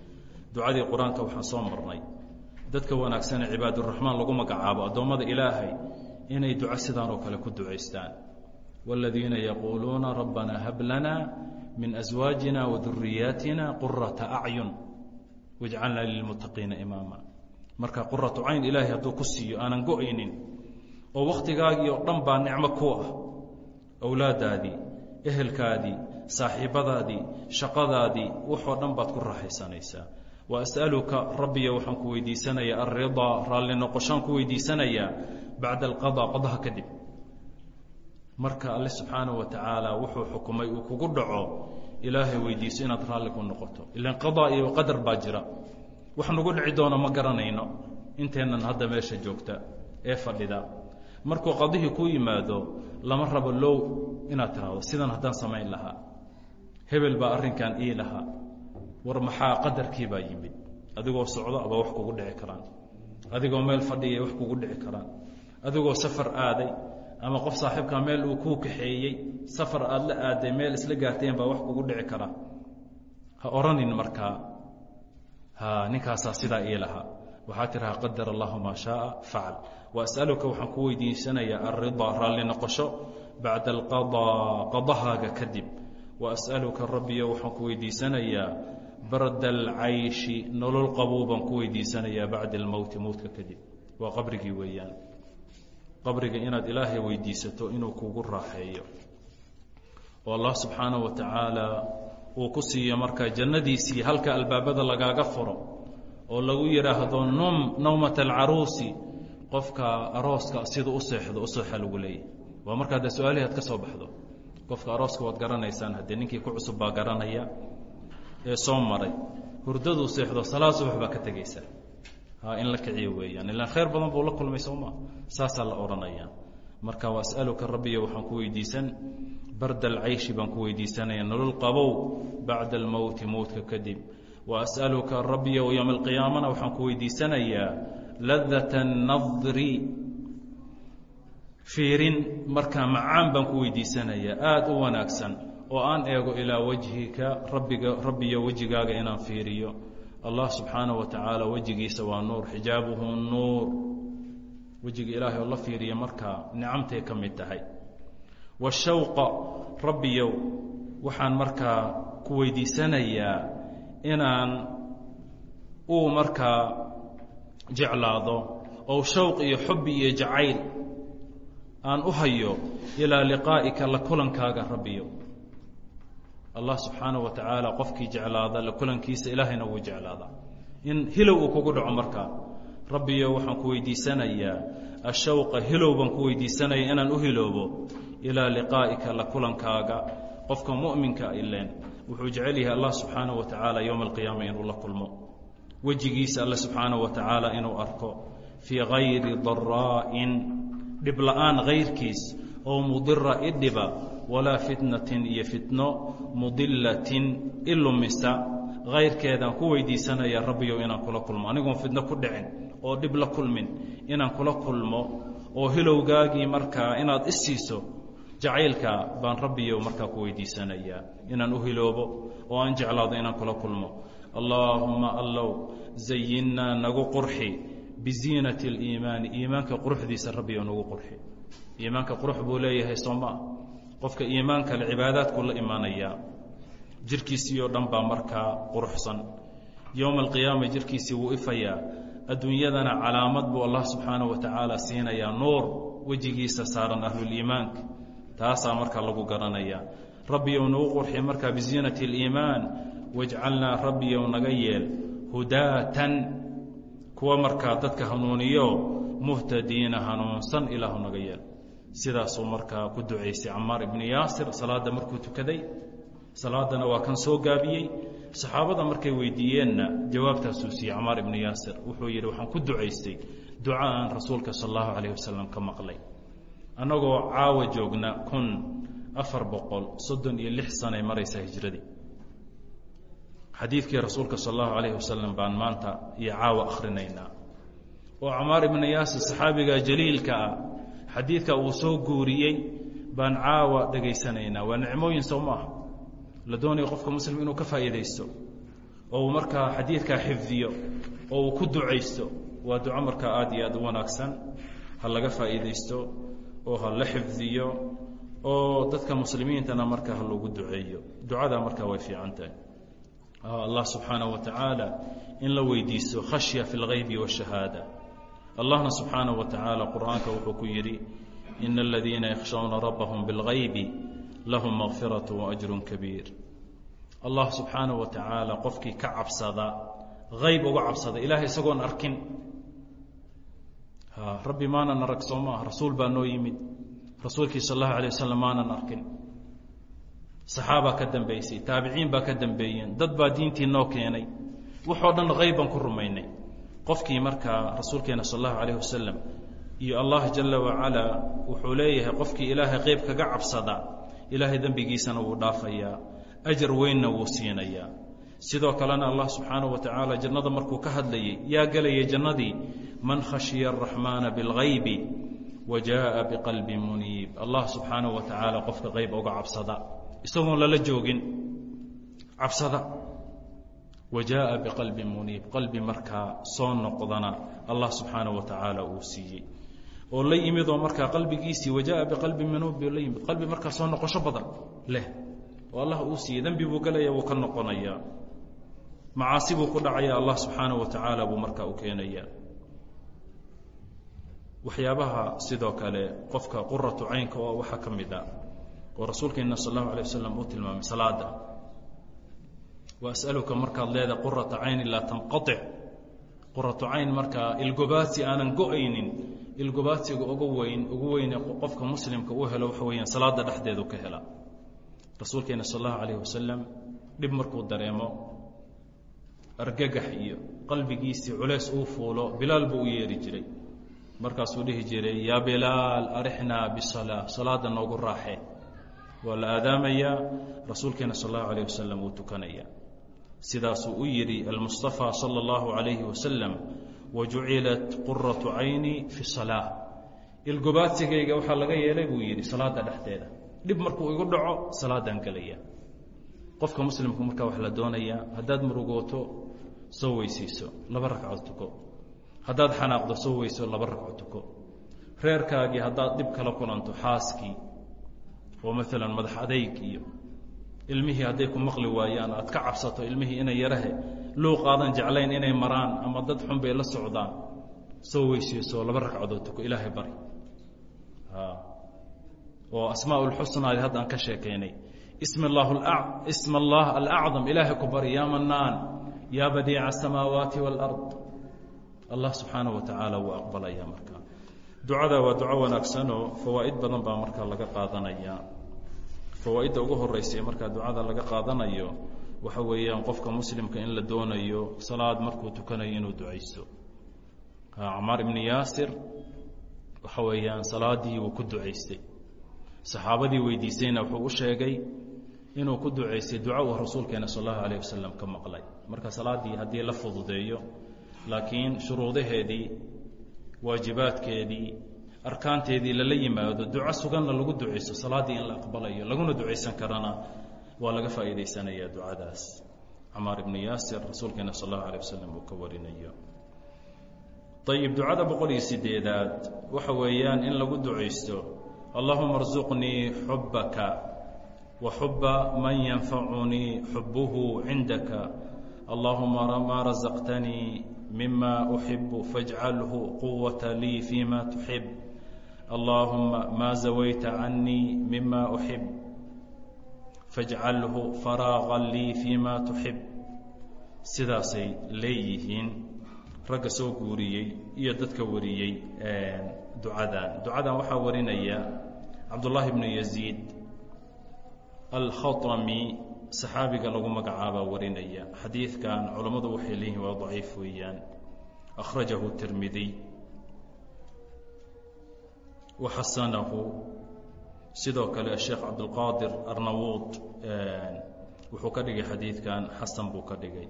Ducadii qur'aanka waxaan soo marnay dadka wanaagsanee cibaaduraxmaan lagu magacaabo addoommada ilaahay inay duco sidaan oo kale ku ducaystaan. Wاladiina yaquuluuna rabbana hab lana min aswaajina waduriyaatina qurata acyun wajcalna lilmuttaqiina imaama. Marka quratu cayn ilaahay hadduu ku siiyo aanan go'aynin oo wakhtigaagii oo dhan baa nicmo ku ah. Awlaaddaadii ehelkaadii saaxiibadaadii shaqadaadii waxoo dhan baad ku raaxaysanaysaa. Wa as'aluka rabbiya waxaan ku weydiisanayaa alridaa raalli noqoshaan ku weydiisanayaa bacda alqadaa qadaha kadib. Marka alle subxaanahu wa tacaala wuxuu xukumay uu kugu dhaco ilaahay weydiiso inaad raalli ku noqoto. Ilan qadaa iyo qadar baa jira. Wax nagu dhici doono ma garanayno. Inteennan hadda meesha joogta ee fadhida markuu qadihii ku yimaado lama rabo low inaad tiraahdo sidan haddaan samayn lahaa. Hebel baa arrinkan ii lahaa. War maxaa qadarkii baa yimid? Adigoo socdo aba wax kugu dhici karaan. Adigoo meel fadhiya wax kugu dhici karaan. Adigoo safar aaday ama qof saaxiibkaa meel uu kuu kaxeeyey safar aad la aaday meel isla gaarteen baa wax kugu dhici karaa ha oranin markaa. Ha ninkaasaa sidaa ii lahaa waxaa tiraha qadar allahu maa shaaa facal wa as'aluka waxaan ku weydiisanayaa alridaa raalli noqosho bacda alqadaa qadahaaga kadib wa as'aluka rabbiyo waxaan ku weydiisanayaa barda alcayshi nolol qabow baan ku weydiisanayaa bacda almowti mowtka kadib waa qabrigii weeyaan. Qabriga inaad ilaahay weydiisato inuu kugu raaxeeyo. Oo allah subxaanaه wa tacaala uu ku siiyo markaa jannadiisii halka albaabada lagaaga furo oo lagu yidhaahdo num nawmat alcaruusi qofka arooska siduu u seexdo u seexa lagu leeyahy waa markaa dee su'aalihii ka soo baxdo qofka arooska waad garanaysaan haddee ninkii ku cusub baa garanaya ee soo maray. Hurdaduu seexdo salaad subax baa ka tegaysa. In la kiciyo weeyaan. Ilaan khayr badan buu la kulmay sooma saasaa la odhanaya. Marka wa as'aluka rabbiya waxaan ku weydiisan barda alcayshi baan ku weydiisanaya. Nolol qabow bacda almowti mowtka kadib wa as'aluka rabbiya yowma alqiyaamana waxaan ku weydiisanayaa ladata nadri fiirin markaa macaan baan ku weydiisanayaa aada u wanaagsan oo aan eego ilaa wajhika rabbiga rabbiyo wejigaaga inaan fiiriyo allah subxaanaه wa tacaala wejigiisa waa nuur xijaabuhu nuur wejiga ilaahay oo la fiiriya markaa nicamtay ka mid tahay washawqa rabbiyow waxaan markaa ku weydiisanayaa inaan uu markaa jeclaado oo shawq iyo xubi iyo jacayl aan u hayo ilaa liqaa'ika la kulankaaga rabbiyow allah subxaanaه wa tacaala qofkii jeclaada la kulankiisa ilaahayna wuu jeclaada in hilow uu kugu dhaco markaa rabbiyo waxaan ku weydiisanayaa ashawqa hilow baan ku weydiisanaya inaan u hiloobo ilaa liqaa'ika la kulankaaga qofka mu'minka ileen wuxuu jecel yahay allah subxaanaه wa tacaala yowma alqiyaama inuu la kulmo. Wejigiisa alle subxaanaه wa tacaala inuu arko fii gayri daraa'in dhib la'aan kayrkiis oo mudira idhiba walaa fitnatin iyo fitno mudilatin ilumisa kayrkeedaan ku weydiisanaya rabbiyow inaan kula kulmo. Anigoon fitno ku dhicin oo dhib la kulmin inaan kula kulmo oo hilowgaagii markaa inaad i siiso jacaylka baan rabbiyow markaa ku weydiisanayaa inaan u hiloobo oo aan jeclaado inaan kula kulmo. Allaahumma allow zayinnaa nagu qurxi biziinati اliimaani iimaanka quruxdiisa rabbiyow nagu qurxi. Iimaanka qurux buu leeyahay sooma qofka iimaankale cibaadaadku la imaanayaa. Jirkiisii oo dhan baa markaa quruxsan. Yowma alqiyaama jirkiisii wuu ifayaa. Adduunyadana calaamad buu allah subxaanaه wa tacaala siinayaa. Nuur wejigiisa saaran ahluliimaanka taasaa markaa lagu garanayaa rabbiyow nagu qurxi markaa biziinati اliimaan wajcalnaa rabbiyow naga yeel hudaatan kuwa markaa dadka hanuuniyo muhtadiina hanuunsan ilaahu naga yeel. Sidaasuu markaa ku ducaysay camaar ibni yaasir salaadda markuu tukaday salaadana waa kan soo gaabiyey. Saxaabada markay weydiiyeenna jawaabtaasuu siiyey camaar ibni yaasir. Wuxuu yidhi waxaan ku ducaystay duca aan rasuulka sal allahu calayh wasalam ka maqlay annagoo caawa joogna kun afar boqol soddon iyo lix sanay maraysaa hijradii. Xadiidkii rasuulka sal allahu calayh wasalam baan maanta iyo caawa akhrinaynaa oo camaar ibni yaasir saxaabiga jaliilka ah xadiidka uu soo guuriyey baan caawa dhegaysanaynaa waa nicmooyin sow maaha la doonaya qofka muslim inuu ka faa'iidaysto oo uu markaa xadiidkaa xifdiyo oo uu ku ducaysto waa duco markaa aad iyo aad u wanaagsan ha laga faa'iidaysto oo ha la xifdiyo oo dadka muslimiintana markaa ha loogu duceeyo ducadaa markaa way fiican tahay allah subxaanaه wa tacaala in la weydiisto khashya fi اlgaybi wالshahaada allahna subxaanaه wa tacaala qur'aanka wuxuu ku yidhi ina aladiina yakhshawna rabbahum biاlgaybi lahum makfiraة waajru kabiir allah subxaanaه wa tacaala qofkii ka cabsada ayb uga cabsada ilahay isagoon arkin rabbi maanan arag sooma ah rasuul baa noo yimid. Rasuulkii sal allahu alay wasalam maanan arkin. Saxaabaa ka dambaysay taabiciin baa ka dambeeyeen. Dad baa diintii noo keenay. Wuxoo dhan hayban ku rumaynay. Qofkii markaa rasuulkeena sal allahu alayh wasalam iyo allah jala wacalaa wuxuu leeyahay qofkii ilaahay qayb kaga cabsadaa ilaahay dembigiisana wuu dhaafayaa. Ajar weynna wuu siinayaa sidoo kalena allah subxaanaه wa tacaala jannada markuu ka hadlayay yaa gelayay jannadii man khashiya araxmaana biاlgaybi wa jaءa biqalbi muniib allah subxaanaه wa tacaala qofka qeyb uga cabsada isagoon lala joogin cabsada wa jaءa biqalbi muniib qalbi markaa soo noqdana allah subxaanaه wa tacaala uu siiyey oo la yimid oo markaa qalbigiisii wa jaءa biqalbi muniib la yimid qalbi markaa soo noqosho badan leh oo allah uu siiyey dembi buu gelaya wuu ka noqonayaa macaasi buu ku dhacaya allah subxaanaه wa tacaala buu markaa u keenayaa waxyaabaha sidoo kale qofka quratu caynka oo waxaa ka mid a oo rasuulkeena sal اllahu alيه wasalam uu tilmaamay salaada waas'aluka markaad leedahay qurata cayni laa tanqaطic quratu cayn markaa ilgobaadsi aanan go-aynin ilgobaadsiga ugu weyn ugu weyne qofka muslimka uu helo waxa weeyaan salaada dhexdeedu ka hela rasuulkeena sal اllahu alayh wasalam dhib markuu dareemo argagax iyo qalbigiisii culays uu fuulo bilaal buu u yeedhi jiray. Markaasuu dhihi jiray yaa bilaal arixnaa bisalaa salaada noogu raaxee waa la aadaamayaa rasuulkeena sal allahu alah wasalam wuu tukanayaa sidaasuu u yidhi almustafaa sala allahu alayhi wasalam wajucilat quratu cayni fi salaa ilgobaadsigayga waxaa laga yeelay buu yidhi salaada dhexdeeda. Dhib markuu igu dhaco salaadaan gelaya qofka muslimku markaa wax la doonayaa haddaad murugooto soo weysayso laba ragcod tuko. Haddaad xanaaqdo soo weyso laba ragco tuko. Reerkaagii haddaad dhib kala kulanto xaaskii oo maalan madax adayg iyo ilmihii hadday ku maqli waayaan aad ka cabsato ilmihii inay yarahe luuqaadan jeclayn inay maraan ama dad xun bay la socdaan soo weysayso laba ragcadood tuko ilaahay bari. Oo asmaa lxusnaadi hadda aan ka sheekaynay. Ismi allah isma allah alacdam ilaahay ku bari yaa manaan yaa badiica asamaawaati wاlard allah subxaanaه wa tacaala wuu aqbalaya markaa ducada waa duco wanaagsanoo fawaa'id badan baa markaa laga qaadanaya fawaa'idda ugu horeysa ee markaa ducada laga waxa weeyaan qofka muslimka in la doonayo salaad markuu tukanayo inuu ducaysto camaar ibni yaasir waxa weeyaan salaadii wuu ku ducaystay saxaabadii weydiisayna wuxuu u sheegay inuu ku ducaystay duca uu rasuulkeena sal allahu alayh wasalam ka maqlay. Marka salaaddii haddii la fududeeyo laakiin shuruudaheedii waajibaadkeedii arkaanteedii lala yimaado duco suganna lagu ducaysto salaaddii in la aqbalayo laguna ducaysan karana waa laga faa'iidaysanayaa ducadaas. Camaar ibnu yaasir rasuulkeena sal allahu alayh wasalam uu ka warinayo. Ayib ducada boqol iyo sideedaad waxa weeyaan in lagu ducaysto allahuma arsuqnii xubbaka xuba man yanfacunii xubuhu cindaka allahuma maa rasaqtanii mima uxibu fajcalhu quwata lii fima tuxib allahuma maa zawayta canii mima uxib fajcalhu faraaqa lii fima tuxib sidaasay leeyihiin ragga soo guuriyey iyo dadka wariyey ducadan. Ducadan waxaa warinaya cabdullaahi bnu yaziid alkhaطami saxaabiga lagu magacaabaa warinaya. Xadiidkan culammadu waxay leeyihiin waa daciif weeyaan. Akhrajahu tirmidiy waxasanahu sidoo kale sheekh cabdulqaadir arnawuud wuxuu ka dhigay xadiidkan xasan buu ka dhigay.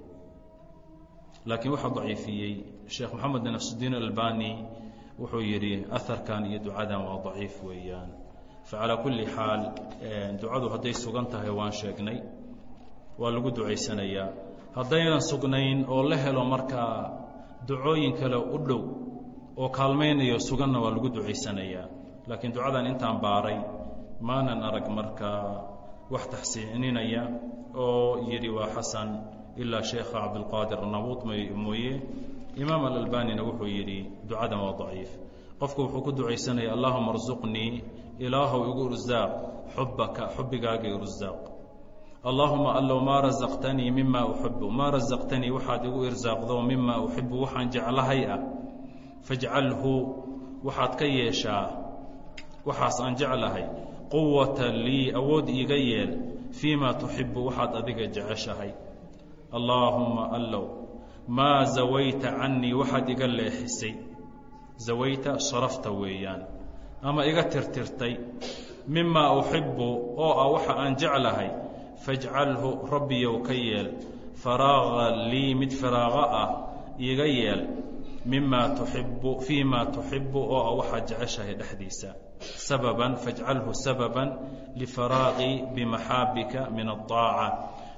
Laakiin waxaa daciifiyey sheekh moxamed bin asdiin albani wuxuu yidhi aharkan iyo ducadan waa daciif weeyaan facalaa kulli xaal ducadu hadday sugan tahay waan sheegnay waa lagu ducaysanayaa haddaynan sugnayn oo la helo markaa ducooyin kale u dhow oo kaalmaynayo suganna waa lagu ducaysanayaa laakiin ducadan intaan baaray maanan arag markaa wax taxsiininaya oo yidhi waa xasan ilaa sheekha cabdilqaadir nabuud mooye imaam alalbanina wuxuu yidhi ducadan waa daciif qofku wuxuu ku ducaysanaya allahuma arsuqnii ilaahow igu irsaaq xubbaka xubbigaaga irsaaq allaahuma allow maa rasaqtanii mima uxibu maa rasaqtanii waxaad igu irsaaqdo mima uxibu waxaan jeclahay ah. Fajcalhu waxaad ka yeeshaa waxaas aan jeclahay. Quwata lii awood iiga yeel. Fii ma tuxibu waxaad adiga jeceshahay. Allaahumma allow. Maa zawayta cannii waxaad iga leexisay. Zawayta sharafta weeyaan ama iga tirtirtay mimaa uxibu oo ah waxa aan jeclahay fajcalhu rabbiyow ka yeel faraaqa lii mid faraaqa ah iiga yeel mimaa tuxibu fii ma tuxibu oo ah waxaad jeceshahay dhexdiisa. Sababan fajcalhu sababan lifaraaqi bimaxaabika min aaaca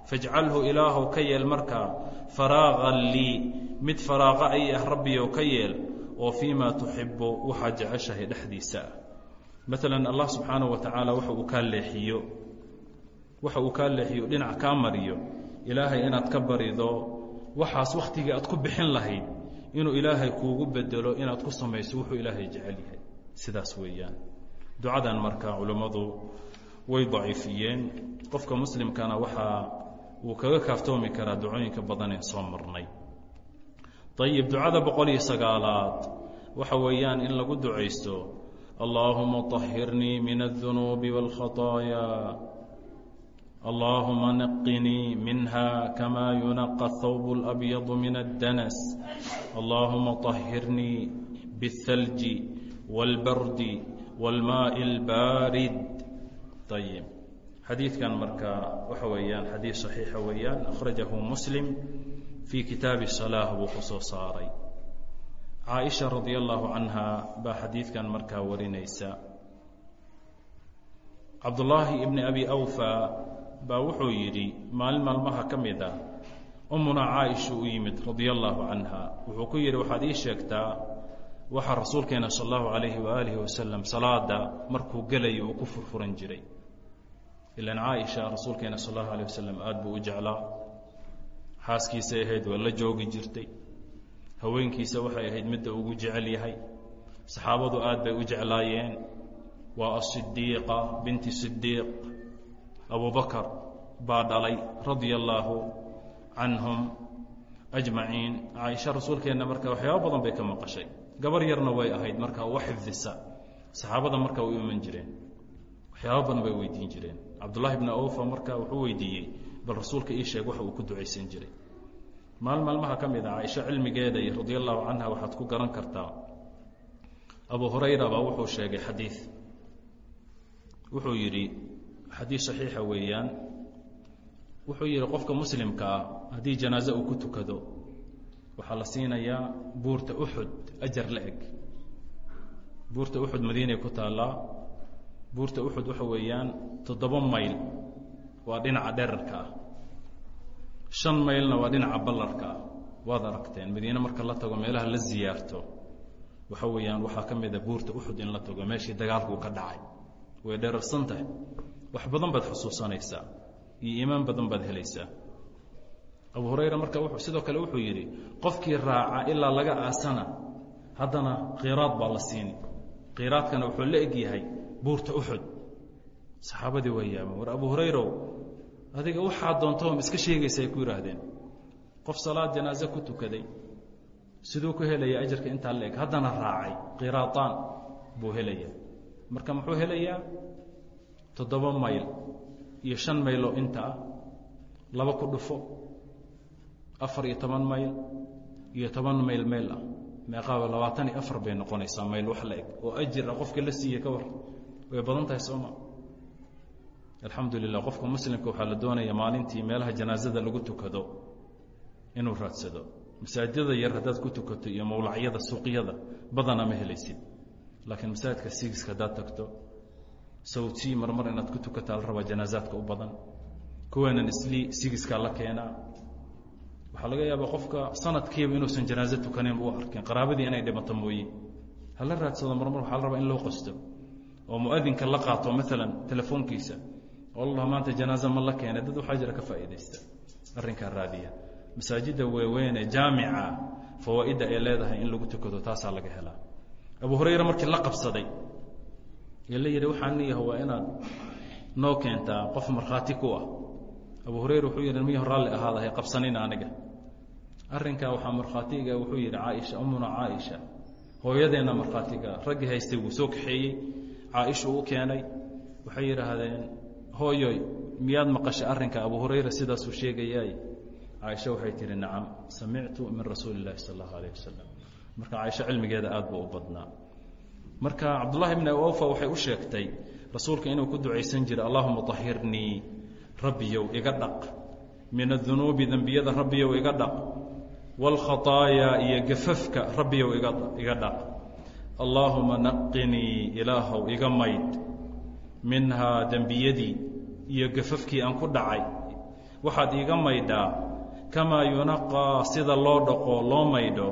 fajcalhu ilaahow ka yeel markaa faraaqa lii mid faraaqa ay ah rabbiyow ka yeel oo fii ma tuxibu waxaad jeceshahay dhexdiisa. Ah allah subxaanahu wa tacaala waxa uu kaa leexiyo waxa uu kaa leexiyo dhinac kaa mariyo. Ilaahay inaad ka barido waxaas wakhtigii aad ku bixin lahayd inuu ilaahay kuugu bedelo inaad ku samayso wuxuu ilaahay jecel yahay. Sidaas weeyaan. Ducadan marka culammadu way daciifiyeen qofka muslimkana waxaa uu kaga kaaftoomi karaa ducooyinka badan ee soo marnay ayib ducada boqol iyo sagaalaad waxa weeyaan in lagu ducaysto allaahuma طahirnii min الdunuubi wاlkhaطaayaa allaahuma naqinii minha kama yunaqa الthawb اlabyadu min الdanas allaahuma طahirnii bالthalji wاlbardi wاlmaaءi اlbaarid ayib xadiidkan marka waxa weeyaan xadiid صaxiixa weeyaan akhrajahu muslim fii kitaabi salaa buu ku soo saaray. Caaisha radia allahu canha baa xadiidkan markaa warinaysa. Cabdullaahi ibni abi awfa baa wuxuu yidhi maalin maalmaha ka mid ah ummunaa caaisha u yimid radia allahu canha wuxuu ku yidhi waxaad ii sheegtaa waxaa rasuulkeena sal allahu calayhi waaalihi wasalam salaada markuu gelayo uu ku furfuran jiray. Ilan caaisha rasuulkeena sal allahu alayh wasalam aada buu u jeclaa xaaskiisay ahayd waa la joogi jirtay. Haweenkiisa waxay ahayd midda ugu jecel yahay. Saxaabadu aad bay u jeclaayeen. Waa asidiiqa binti sidiiq abubakar baa dhalay radia allaahu canhum ajmaciin. Caaisha rasuulkeenna marka waxyaaba badan bay ka maqashay. Gabar yarna way ahayd markaa wax xifdisa saxaabada markaa way u iman jireen. Waxyaaba badan bay weydiin jireen. Cabdullaahi bni awfa marka wuxuu weydiiyey bal rasuulka ii sheeg waxa uu ku ducaysan jiray. Maal maalmaha ka mid a caaisho cilmigeeda iyo radia allahu canha waxaad ku garan kartaa abu hurayra baa wuxuu sheegay xadiid wuxuu yidhi xadiid saxiixa weeyaan wuxuu yidhi qofka muslimka ah haddii janaaze uu ku tukado waxaa la siinayaa buurta uxud ajar la eg. Buurta uxud madiinay ku taallaa. Buurta uxud waxa weeyaan toddoba mayl waa dhinaca dherarka ah. Shan maylna waa dhinaca ballarka ah. Waad aragteen madiine marka la tago meelaha la ziyaarto waxa weeyaan waxaa ka mida buurta uxud in la tago meeshii dagaalkuu ka dhacay. Way dherarsan tahay. Wax badan baad xusuusanaysaa iyo iimaan badan baad helaysaa abu hurayra marka sidoo kale wuxuu yidhi qofkii raaca ilaa laga aasana haddana khiraad baa la siini. Khiraadkana wuxuu la eg yahay buurta uxud saxaabadii waa yaabeen war abu hurayrow adiga waxaa doontoom iska sheegaysa ay ku yidhaahdeen. qof salaad janaaze ku tukaday siduu ku helaya ajarka intaa la eg haddana raacay khiraataan buu helaya marka muxuu helayaa? toddoba mayl iyo shan mayloo inta ah laba ku dhufo afar iyo toban mayl iyo toban mayl meyl ah. meeqaaba labaatan iyo afar bay noqonaysaa mayl wax la eg oo ajir ah qofka la siiye ka war. way badan tahay sooma alxamdu lilah muslimka waxaa la doonaya maalintii meelaha janaazada lagu tukado inuu raadsado. Masaajidada yar haddaad ku tukato iyo mawlacyada suuqyada badana ma helaysid. Laakiin masaajidka sigiska haddaad tagto sawtii marmar inaad ku tukataa la rabaa janaazaadka u badan. Kuweenan isli sigiskaa la keenaa waxaa laga yaabaa qofka sanadkiiba inuusan janaaze tukanin u arkin qaraabadii inay dhimato mooye. Hala raadsado marmar waxaa la rabaa in loo qasto oo muadinka la qaato maalan telefoonkiisa oo la maanta janaaze ma la keenay. Dad waxaa jira ka faa'iidaysta. Arrinkaa raadiya. Masaajidda weeweyne jaamica fawaa'idda ay leedahay in lagu tukado taasaa laga helaa. Abu hurayra markii la qabsaday ee la yidhi waxaa niyaha waa inaad noo keentaa qof markhaati ku ah. Abu hurayra wuxuu yidhi miyaho raalli ahaada qabsanina aniga. Arrinkaa waxaa markhaatiga wuxuu yidhi caaisha ummuna caaisha. Hooyadeenna markhaatiga raggii haystay wuu soo kaxeeyey. Caaisha uu keenay. Waxay yidhaahdeen hooyoy miyaad maqashay arrinka abu hurayra sidaasuu sheegayaay caaisha waxay tihi nacam samictu min rasuuli اllahi sal اllahu alayh wasalam marka caaisho cilmigeeda aad buu u badnaa marka cabdullahi bn awfa waxay u sheegtay rasuulka inuu ku ducaysan jiray allahuma طahirnii rabbiyow iga dhaq min adunuubi dembiyada rabbiyow iga dhaq wاlkhaطaayaa iyo gafafka rabbiyow iga dhaq allaahuma naqinii ilaahow iga maydh minhaa dembiyadii iyo gafafkii aan ku dhacay. Waxaad iiga maydhaa kamaa yunaqaa sida loo dhaqo loo maydho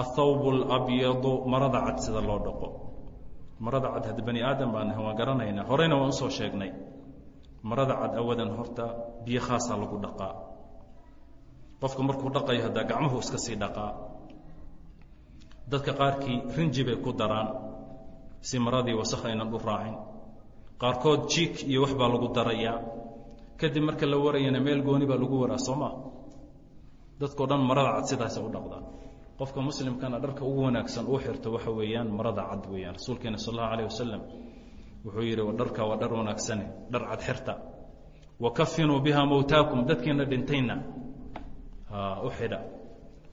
athawb اlabyadu marada cad sida loo dhaqo. Marada cad hadda bani aadam baan waan garanaynaa. Horeyna waan u soo sheegnay. Marada cad awadan horta biyo khaasaa lagu dhaqaa. Qofku markuu dhaqayo haddaa gacmuhu iska sii dhaqaa. Dadka qaarkii rinji bay ku daraan. Si maradii wasakh aynan u raacin qaarkood jiik iyo wax baa lagu darayaa. Kadib marka la warayana meel gooni baa lagu waraa soo maa dadkao dhan marada cad sidaasa u dhaqdaa qofka muslimkana dharka ugu wanaagsan uu xirto waxa weeyaan marada cad weeyaan. Rasuulkeena sal allahu alayh wasalam wuxuu yidhi dharka waa dhar wanaagsane dhar cad xirta. Wakafinuu biha mowtaakum dadkiina dhintayna. U xidha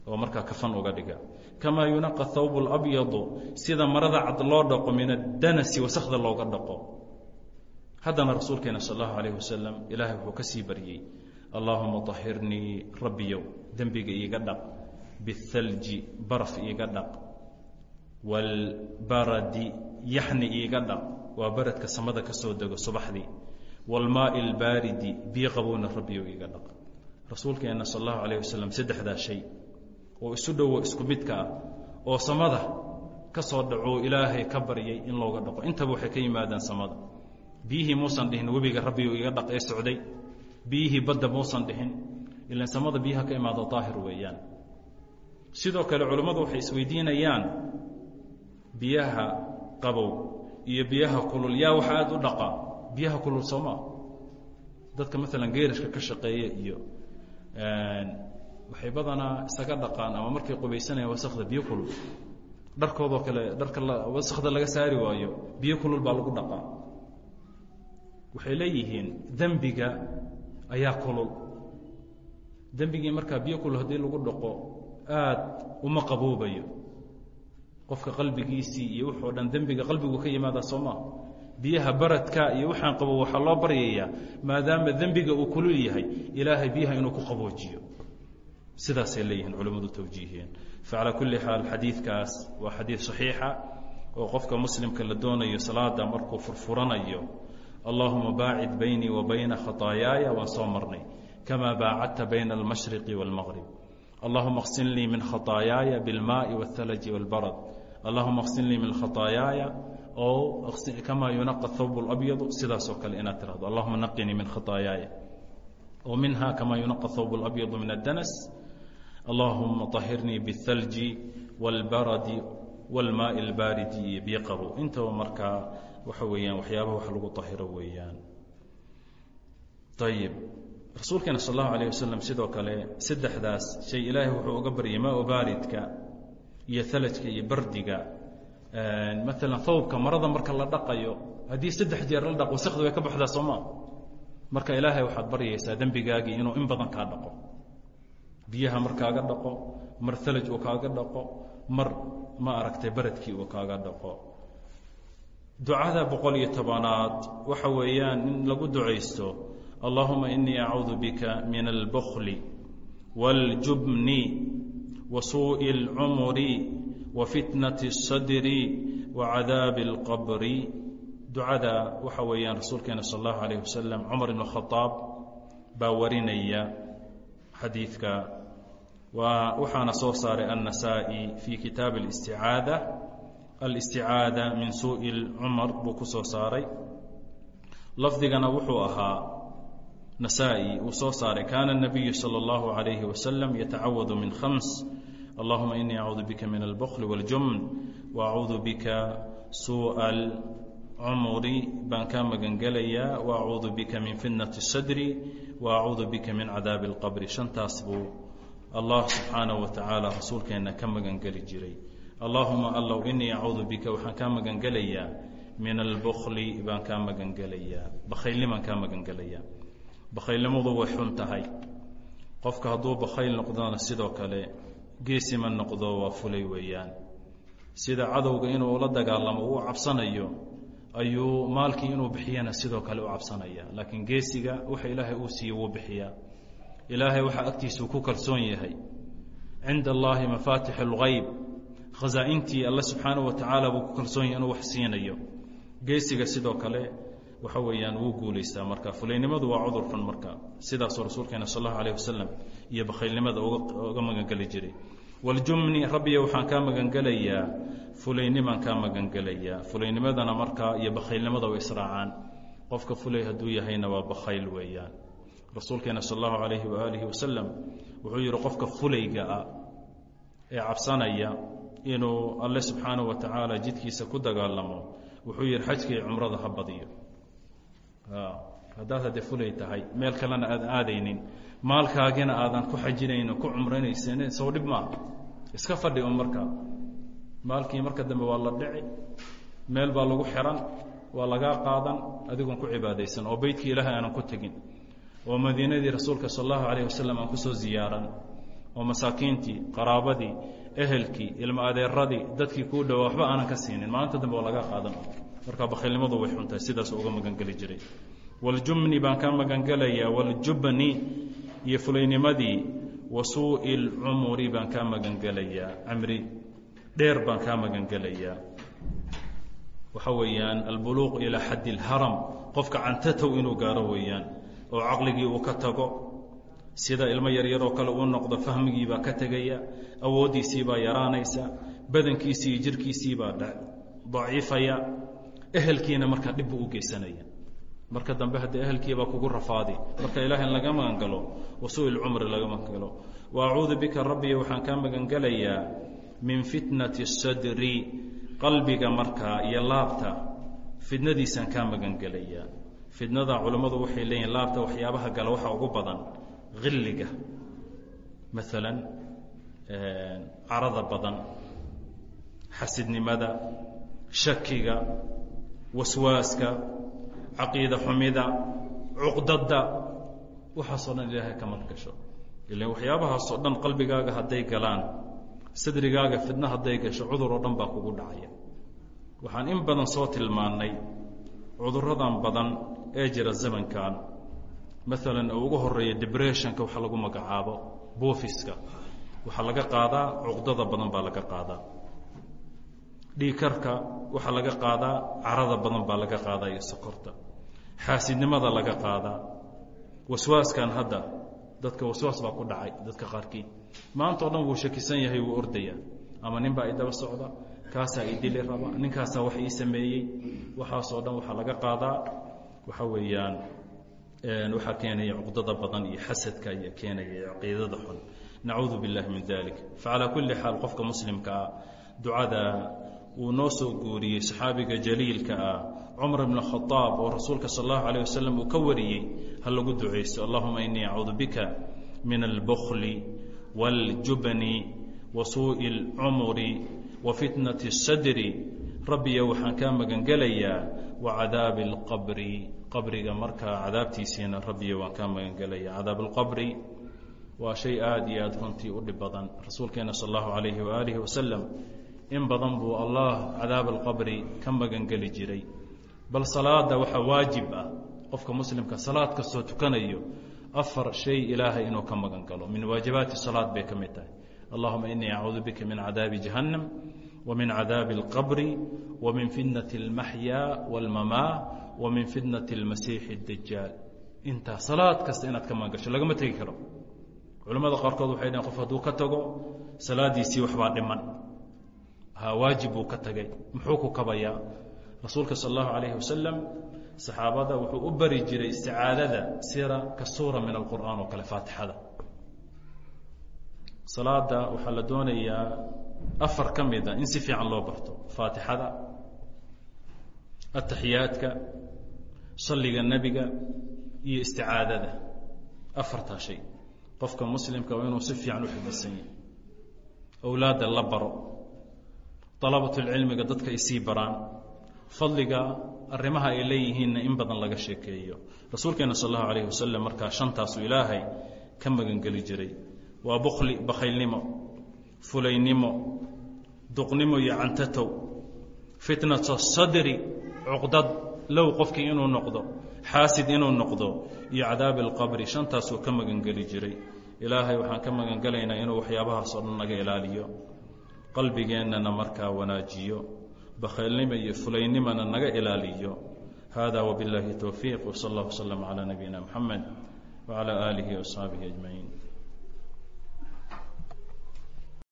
oo markaa kafan uga dhiga. Kamaa yunaqa thawb اlabyadu sida marada cad loo dhaqo min addanasi wasakda looga dhaqo haddana rasuulkeena sal allahu alayh wasalam ilaahay wuxuu ka sii baryey allaahuma طahirnii rabbiyow dembiga iiga dhaq biالthalji baraf iiga dhaq wاlbaradi yaxni iiga dhaq waa baradka samada ka soo dego subaxdii wاlmaaءi اlbaaridi biyo qabowna rabbiyow iiga dhaq rasuulkeenna sal allahu alayh wasalam saddexdaa shay oo isu dhowo isku midka ah oo samada ka soo dhacoo ilaahay ka baryay in looga dhaqo intaba waxay ka yimaadaan samada biyihii muusan dhihin webiga rabbiyu iga dhaq ee socday. Biyihii badda muusan dhihin ilan samada biyaha ka imaado daahir weeyaan. Sidoo kale culammadu waxay isweydiinayaan biyaha qabow iyo biyaha kulul. Yaa waxa aada u dhaqa biyaha kulul soomaa dadka maalan geerashka ka shaqeeya iyo waxay badanaa isaga dhaqaan ama markay qubaysanayaan wasakda biyo kulul. Dharkoodoo kale dharka wasakda laga saari waayo biyo kulul baa lagu dhaqaa waxay leeyihiin dembiga ayaa kulul. Dembigii markaa biyo kulul haddii lagu dhaqo aad uma qaboobayo. Qofka qalbigiisii iyo wuxoo dhan dembiga qalbigu ka yimaadaa soo maa biyaha baradka iyo waxaan qabo waxaa loo baryayaa maadaama dembiga uu kulul yahay ilaahay biyaha inuu ku qaboojiyo. Sidaasay leeyihiin culimmadu tawjiihiyeen facalaa kulli xaal xadiidkaas waa xadiid saxiixa oo qofka muslimka la doonayo salaada markuu furfuranayo allahuma baacid baynii wa bayna khataayaaya waan soo marnay kamaa baacadta bayna almashriqi wاlmaqrib allahuma qsilnii min khataayaaya biاlmaai wاthalaji wاlbarad allahuma qsilnii min khataayaaya oo kamaa yunaqa thawb اlabyadu sidaasoo kale inaad tirahdo allahuma naqinii min khataayaaya o minha kamaa yunaqa thawb اlabyadu min addanas allahuma طahirnii bالthalji wاlbaradi wاlmaai اlbaaridi iyo biyo qabo intaba markaa waxa weeyaan waxyaabaha wax lagu ahiro weeyaan. Ayib rasuulkeena sal allahu alayh wasalam sidoo kale saddexdaas shay ilaahay wuxuu uga baryay ma obaalidka iyo aladka iyo bardiga. Maalan awbka marada marka la dhaqayo haddii saddex jeer la dhaqo wasakdu way ka baxdaa sooma marka ilaahay waxaad baryaysaa dembigaagii inuu in badan kaa dhaqo. Biyaha mar dhaqo mar alaj uu kaaga dhaqo mar ma aragtay baradkii uu kaaga dhaqo ducada boqol iyo tobanaad waxa weeyaan in lagu ducaysto allahuma inii acuudu bika min albukli wاljubni wa suuءi اlcumri wa fitnati الsadri wa cadaabi اlqabri ducada waxa weeyaan rasuulkeena sal اllahu alayh wasalam cumar ibn khaaab baa warinaya xadiidka waxaana soo saaray النasaaئي fي kitaab الاstiعaadة الاstiعaadة min suuءi اcumar buu ku soo saaray lafdigana wuxuu ahaa nasaa-i uu soo saaray kaana النabiyu salى الlahu عalayه wasalam yatacawad min khams allahuma inii acuudu bika min اlbkl wاljumn وacuudu bika suuءa cumri baan kaa magangelayaa وacuudu bika min fitnaةi الsadri وacuudu bika min cadaabi اlqabri shantaas buu allah subxaanaه wa tacaala rasuulkeenna ka magangeli jiray allahuma allow inii acuudu bika waxaan kaa magangelayaa min albukli baan kaa magangelayaa bakhaylnimaan kaa magangelayaa bakhaylnimadu way xun tahay. Qofka hadduu bakhayl noqdona sidoo kale geesima noqdo waa fulay weeyaan. Sida cadowga inuu la dagaalamo uu cabsanayo ayuu maalkii inuu bixiyana sidoo kale u cabsanaya. Laakiin geesiga waxa ilaahay uu siiye wuu bixiyaa. Ilaahay waxaa agtiisuu ku kalsoon yahay. Cinda allaahi mafaatix اlgayb khasaa-intii alle subxaanaه wa tacaala buu ku kalsoon yahay inuu wax siinayo. Geesiga sidoo kale waxa weeyaan wuu guulaystaa marka. Fulaynimadu waa cudur marka. Sidaasuu rasuulkeena sal اllahu alayh wasalam iyo bakhaylnimada uga magangeli jiray. Waljumni rabbiya waxaan kaa magangelayaa fulaynimaan kaa magangelayaa fulaynimadana markaa iyo bakhaylnimada way israacaan. Qofka fulay hadduu yahayna waa bakhayl weeyaan. Rasuulkeena sal allahu alayhi waaalihi wasalam wuxuu yihi qofka fulayga ah ee cabsanaya inuu alle subxaanaه wa tacaala jidkiisa ku dagaalamo wuxuu yihi xajkii cumrada ha badiyo. Haddaad haddee fulay tahay meel kalena aadan aadaynin maalkaagina aadan ku xajinaynin ku cumranaysan sow dhib maaha iska fadhi un markaa maalkii marka dambe waa la dhici meel baa lagu xiran waa lagaa qaadan adigoon ku cibaadaysan oo beytkii ilaahay aanan ku tegin oo madiinadii rasuulka sal allahu alayh wasalam aan ku soo ziyaaran oo masaakiintii qaraabadii ehelkii ilma adeeradii dadkii kuu dhawaa waxba aanan ka siinin. Maalinta dambe oo laga qaadan. Markaa bakhiilnimadu way xuntahay. Sidaasuu uga magangeli jiray. Waljumni baan ka magangelayaa waljubni iyo fulaynimadii wa suu'i lcumuri baan kaa magangelayaa. Camri dheer baan kaa magangelayaa. Waxaa weeyaan albuluuq ilaa xaddi اlharam qofka cantatow inuu gaaro weeyaan oo caqligii uu ka tago sida ilmo yaryaroo kale uu noqdo fahmigiibaa ka tegaya awooddiisiibaa yaraanaysa badankiisii iyo jirkiisiibaa daciifaya ehelkiina markaa dhibbu u geysanaya. Marka dambe haddee ehelkiibaa kugu rafaadi marka ilaahay laga magan galo wa laga magan wa acuudu bika rabbiyo waxaan kaa magan min fitnati sadri qalbiga markaa iyo laabta fitnadiisaan kaa magan gelayaa fitnada waxay leeyihiin laabta waxyaabaha gala waxaa ugu badan hilliga maalan carada badan xasidnimada shakiga waswaaska caqiida xumida cuqdada waxaasoo dhan ilaahay ka madgasho ilan waxyaabahaasoo dhan qalbigaaga hadday galaan sadrigaaga fidno hadday gasho cudur oo dhan baa kugu dhacaya. Waxaan in badan soo tilmaannay cuduradan badan ee jira zamankan. Maalan oo ugu horreeya debressionka waxa lagu magacaabo buufiska waxaa laga qaadaa cuqdada badan baa laga qaadaa dhiikarka waxaa laga qaadaa carada badan baa laga qaadaa iyo sokorta. Xaasidnimada laga qaadaa waswaaskan hadda dadka waswaas baa ku dhacay dadka qaarkii maanta o dhan wuu shakisan yahay wuu ordaya ama nin baa idaba socda kaasaa idili raba ninkaasaa wax ii sameeyey. Waxaasoo dhan waxaa laga qaadaa waxa weeyaan waxaa keenaya cuqdada badan iyo xasadka iyo keenaya caqiidada xun nacuudu biاllahi min dalik facalaa kulli xaal qofka muslimka ah ducada uu noo soo guuriyey saxaabiga jaliilka ah cumar bn khaaab oo rasuulka sal اllahu alيه wasalam uu ka wariyey ha lagu ducaysto allahuma inii acuudu bika min albukli wاljubni wa suuءi اlcumuri wa fitnati الsadri rabbiya waxaan kaa magangelayaa wa cadaabi اlqabri qabriga markaa cadaabtiisiina rabbiya waan kaa magangelaya cadaab اlqabri waa shay aada iyo aada runtii u dhib badan. Rasuulkeena sal allahu alayhi waaalihi wasalam in badan buu allah cadaab alqabri ka magangeli jiray. Bal salaada waxaa waajib ah qofka muslimka salaad kastoo tukanayo afar shay ilaahay inuu ka magan min waajibaati salaad bay ka mid tahay. Allahuma inii acuudu bika min cadaabi jahannam wa cadaabi alqabri wa fitnati almaxyaa walmamaa wa fitnati almasiixi اdajaal intaa salaad kasta inaad ka magan lagama tegi karo culamada qaarkood waxay dhaheen qof hadduu ka tago salaadiisii waxbaa dhiman. Ha waajib buu ka tagay muxuu ku kabayaa? Rasuulka sal allahu calayhi wasalam saxaabada wuxuu u bari jiray isticaadada sira ka suura min alqur'aan oo kale faatixada. Salaada waxaa la doonayaa afar ka mida in si fiican loo barto. Faatixada ataxiyaadka salliga nebiga iyo isticaadada. Afartaa shay qofka muslimka inuu si fiican u xifdisan yahay. Awlaadda la baro. Dalabatulcilmiga dadka ay sii baraan. Fadliga arrimaha ay leeyihiinna in badan laga sheekeeyo. Rasuulkeena sal allahu alayhi wasalam markaa shantaasuu ilaahay ka magangeli jiray. Waa bukli bakhaylnimo fulaynimo duqnimo iyo cantatow. Fitnata sadri cuqdad low qofkii inuu noqdo xaasid inuu noqdo iyo cadaabi alqabri shantaasuu ka magangeli jiray. Ilaahay waxaan ka magangelaynaa inuu waxyaabahaasoo dhan naga ilaaliyo. Qalbigeennana markaa wanaajiyo bakhaylnima iyo fulaynimana naga ilaaliyo. Hada wbilaahi towfiiq wsal اllah wslm calaa nabiyina mxamed wcalaa alihi waصxaabihi ajmaciin.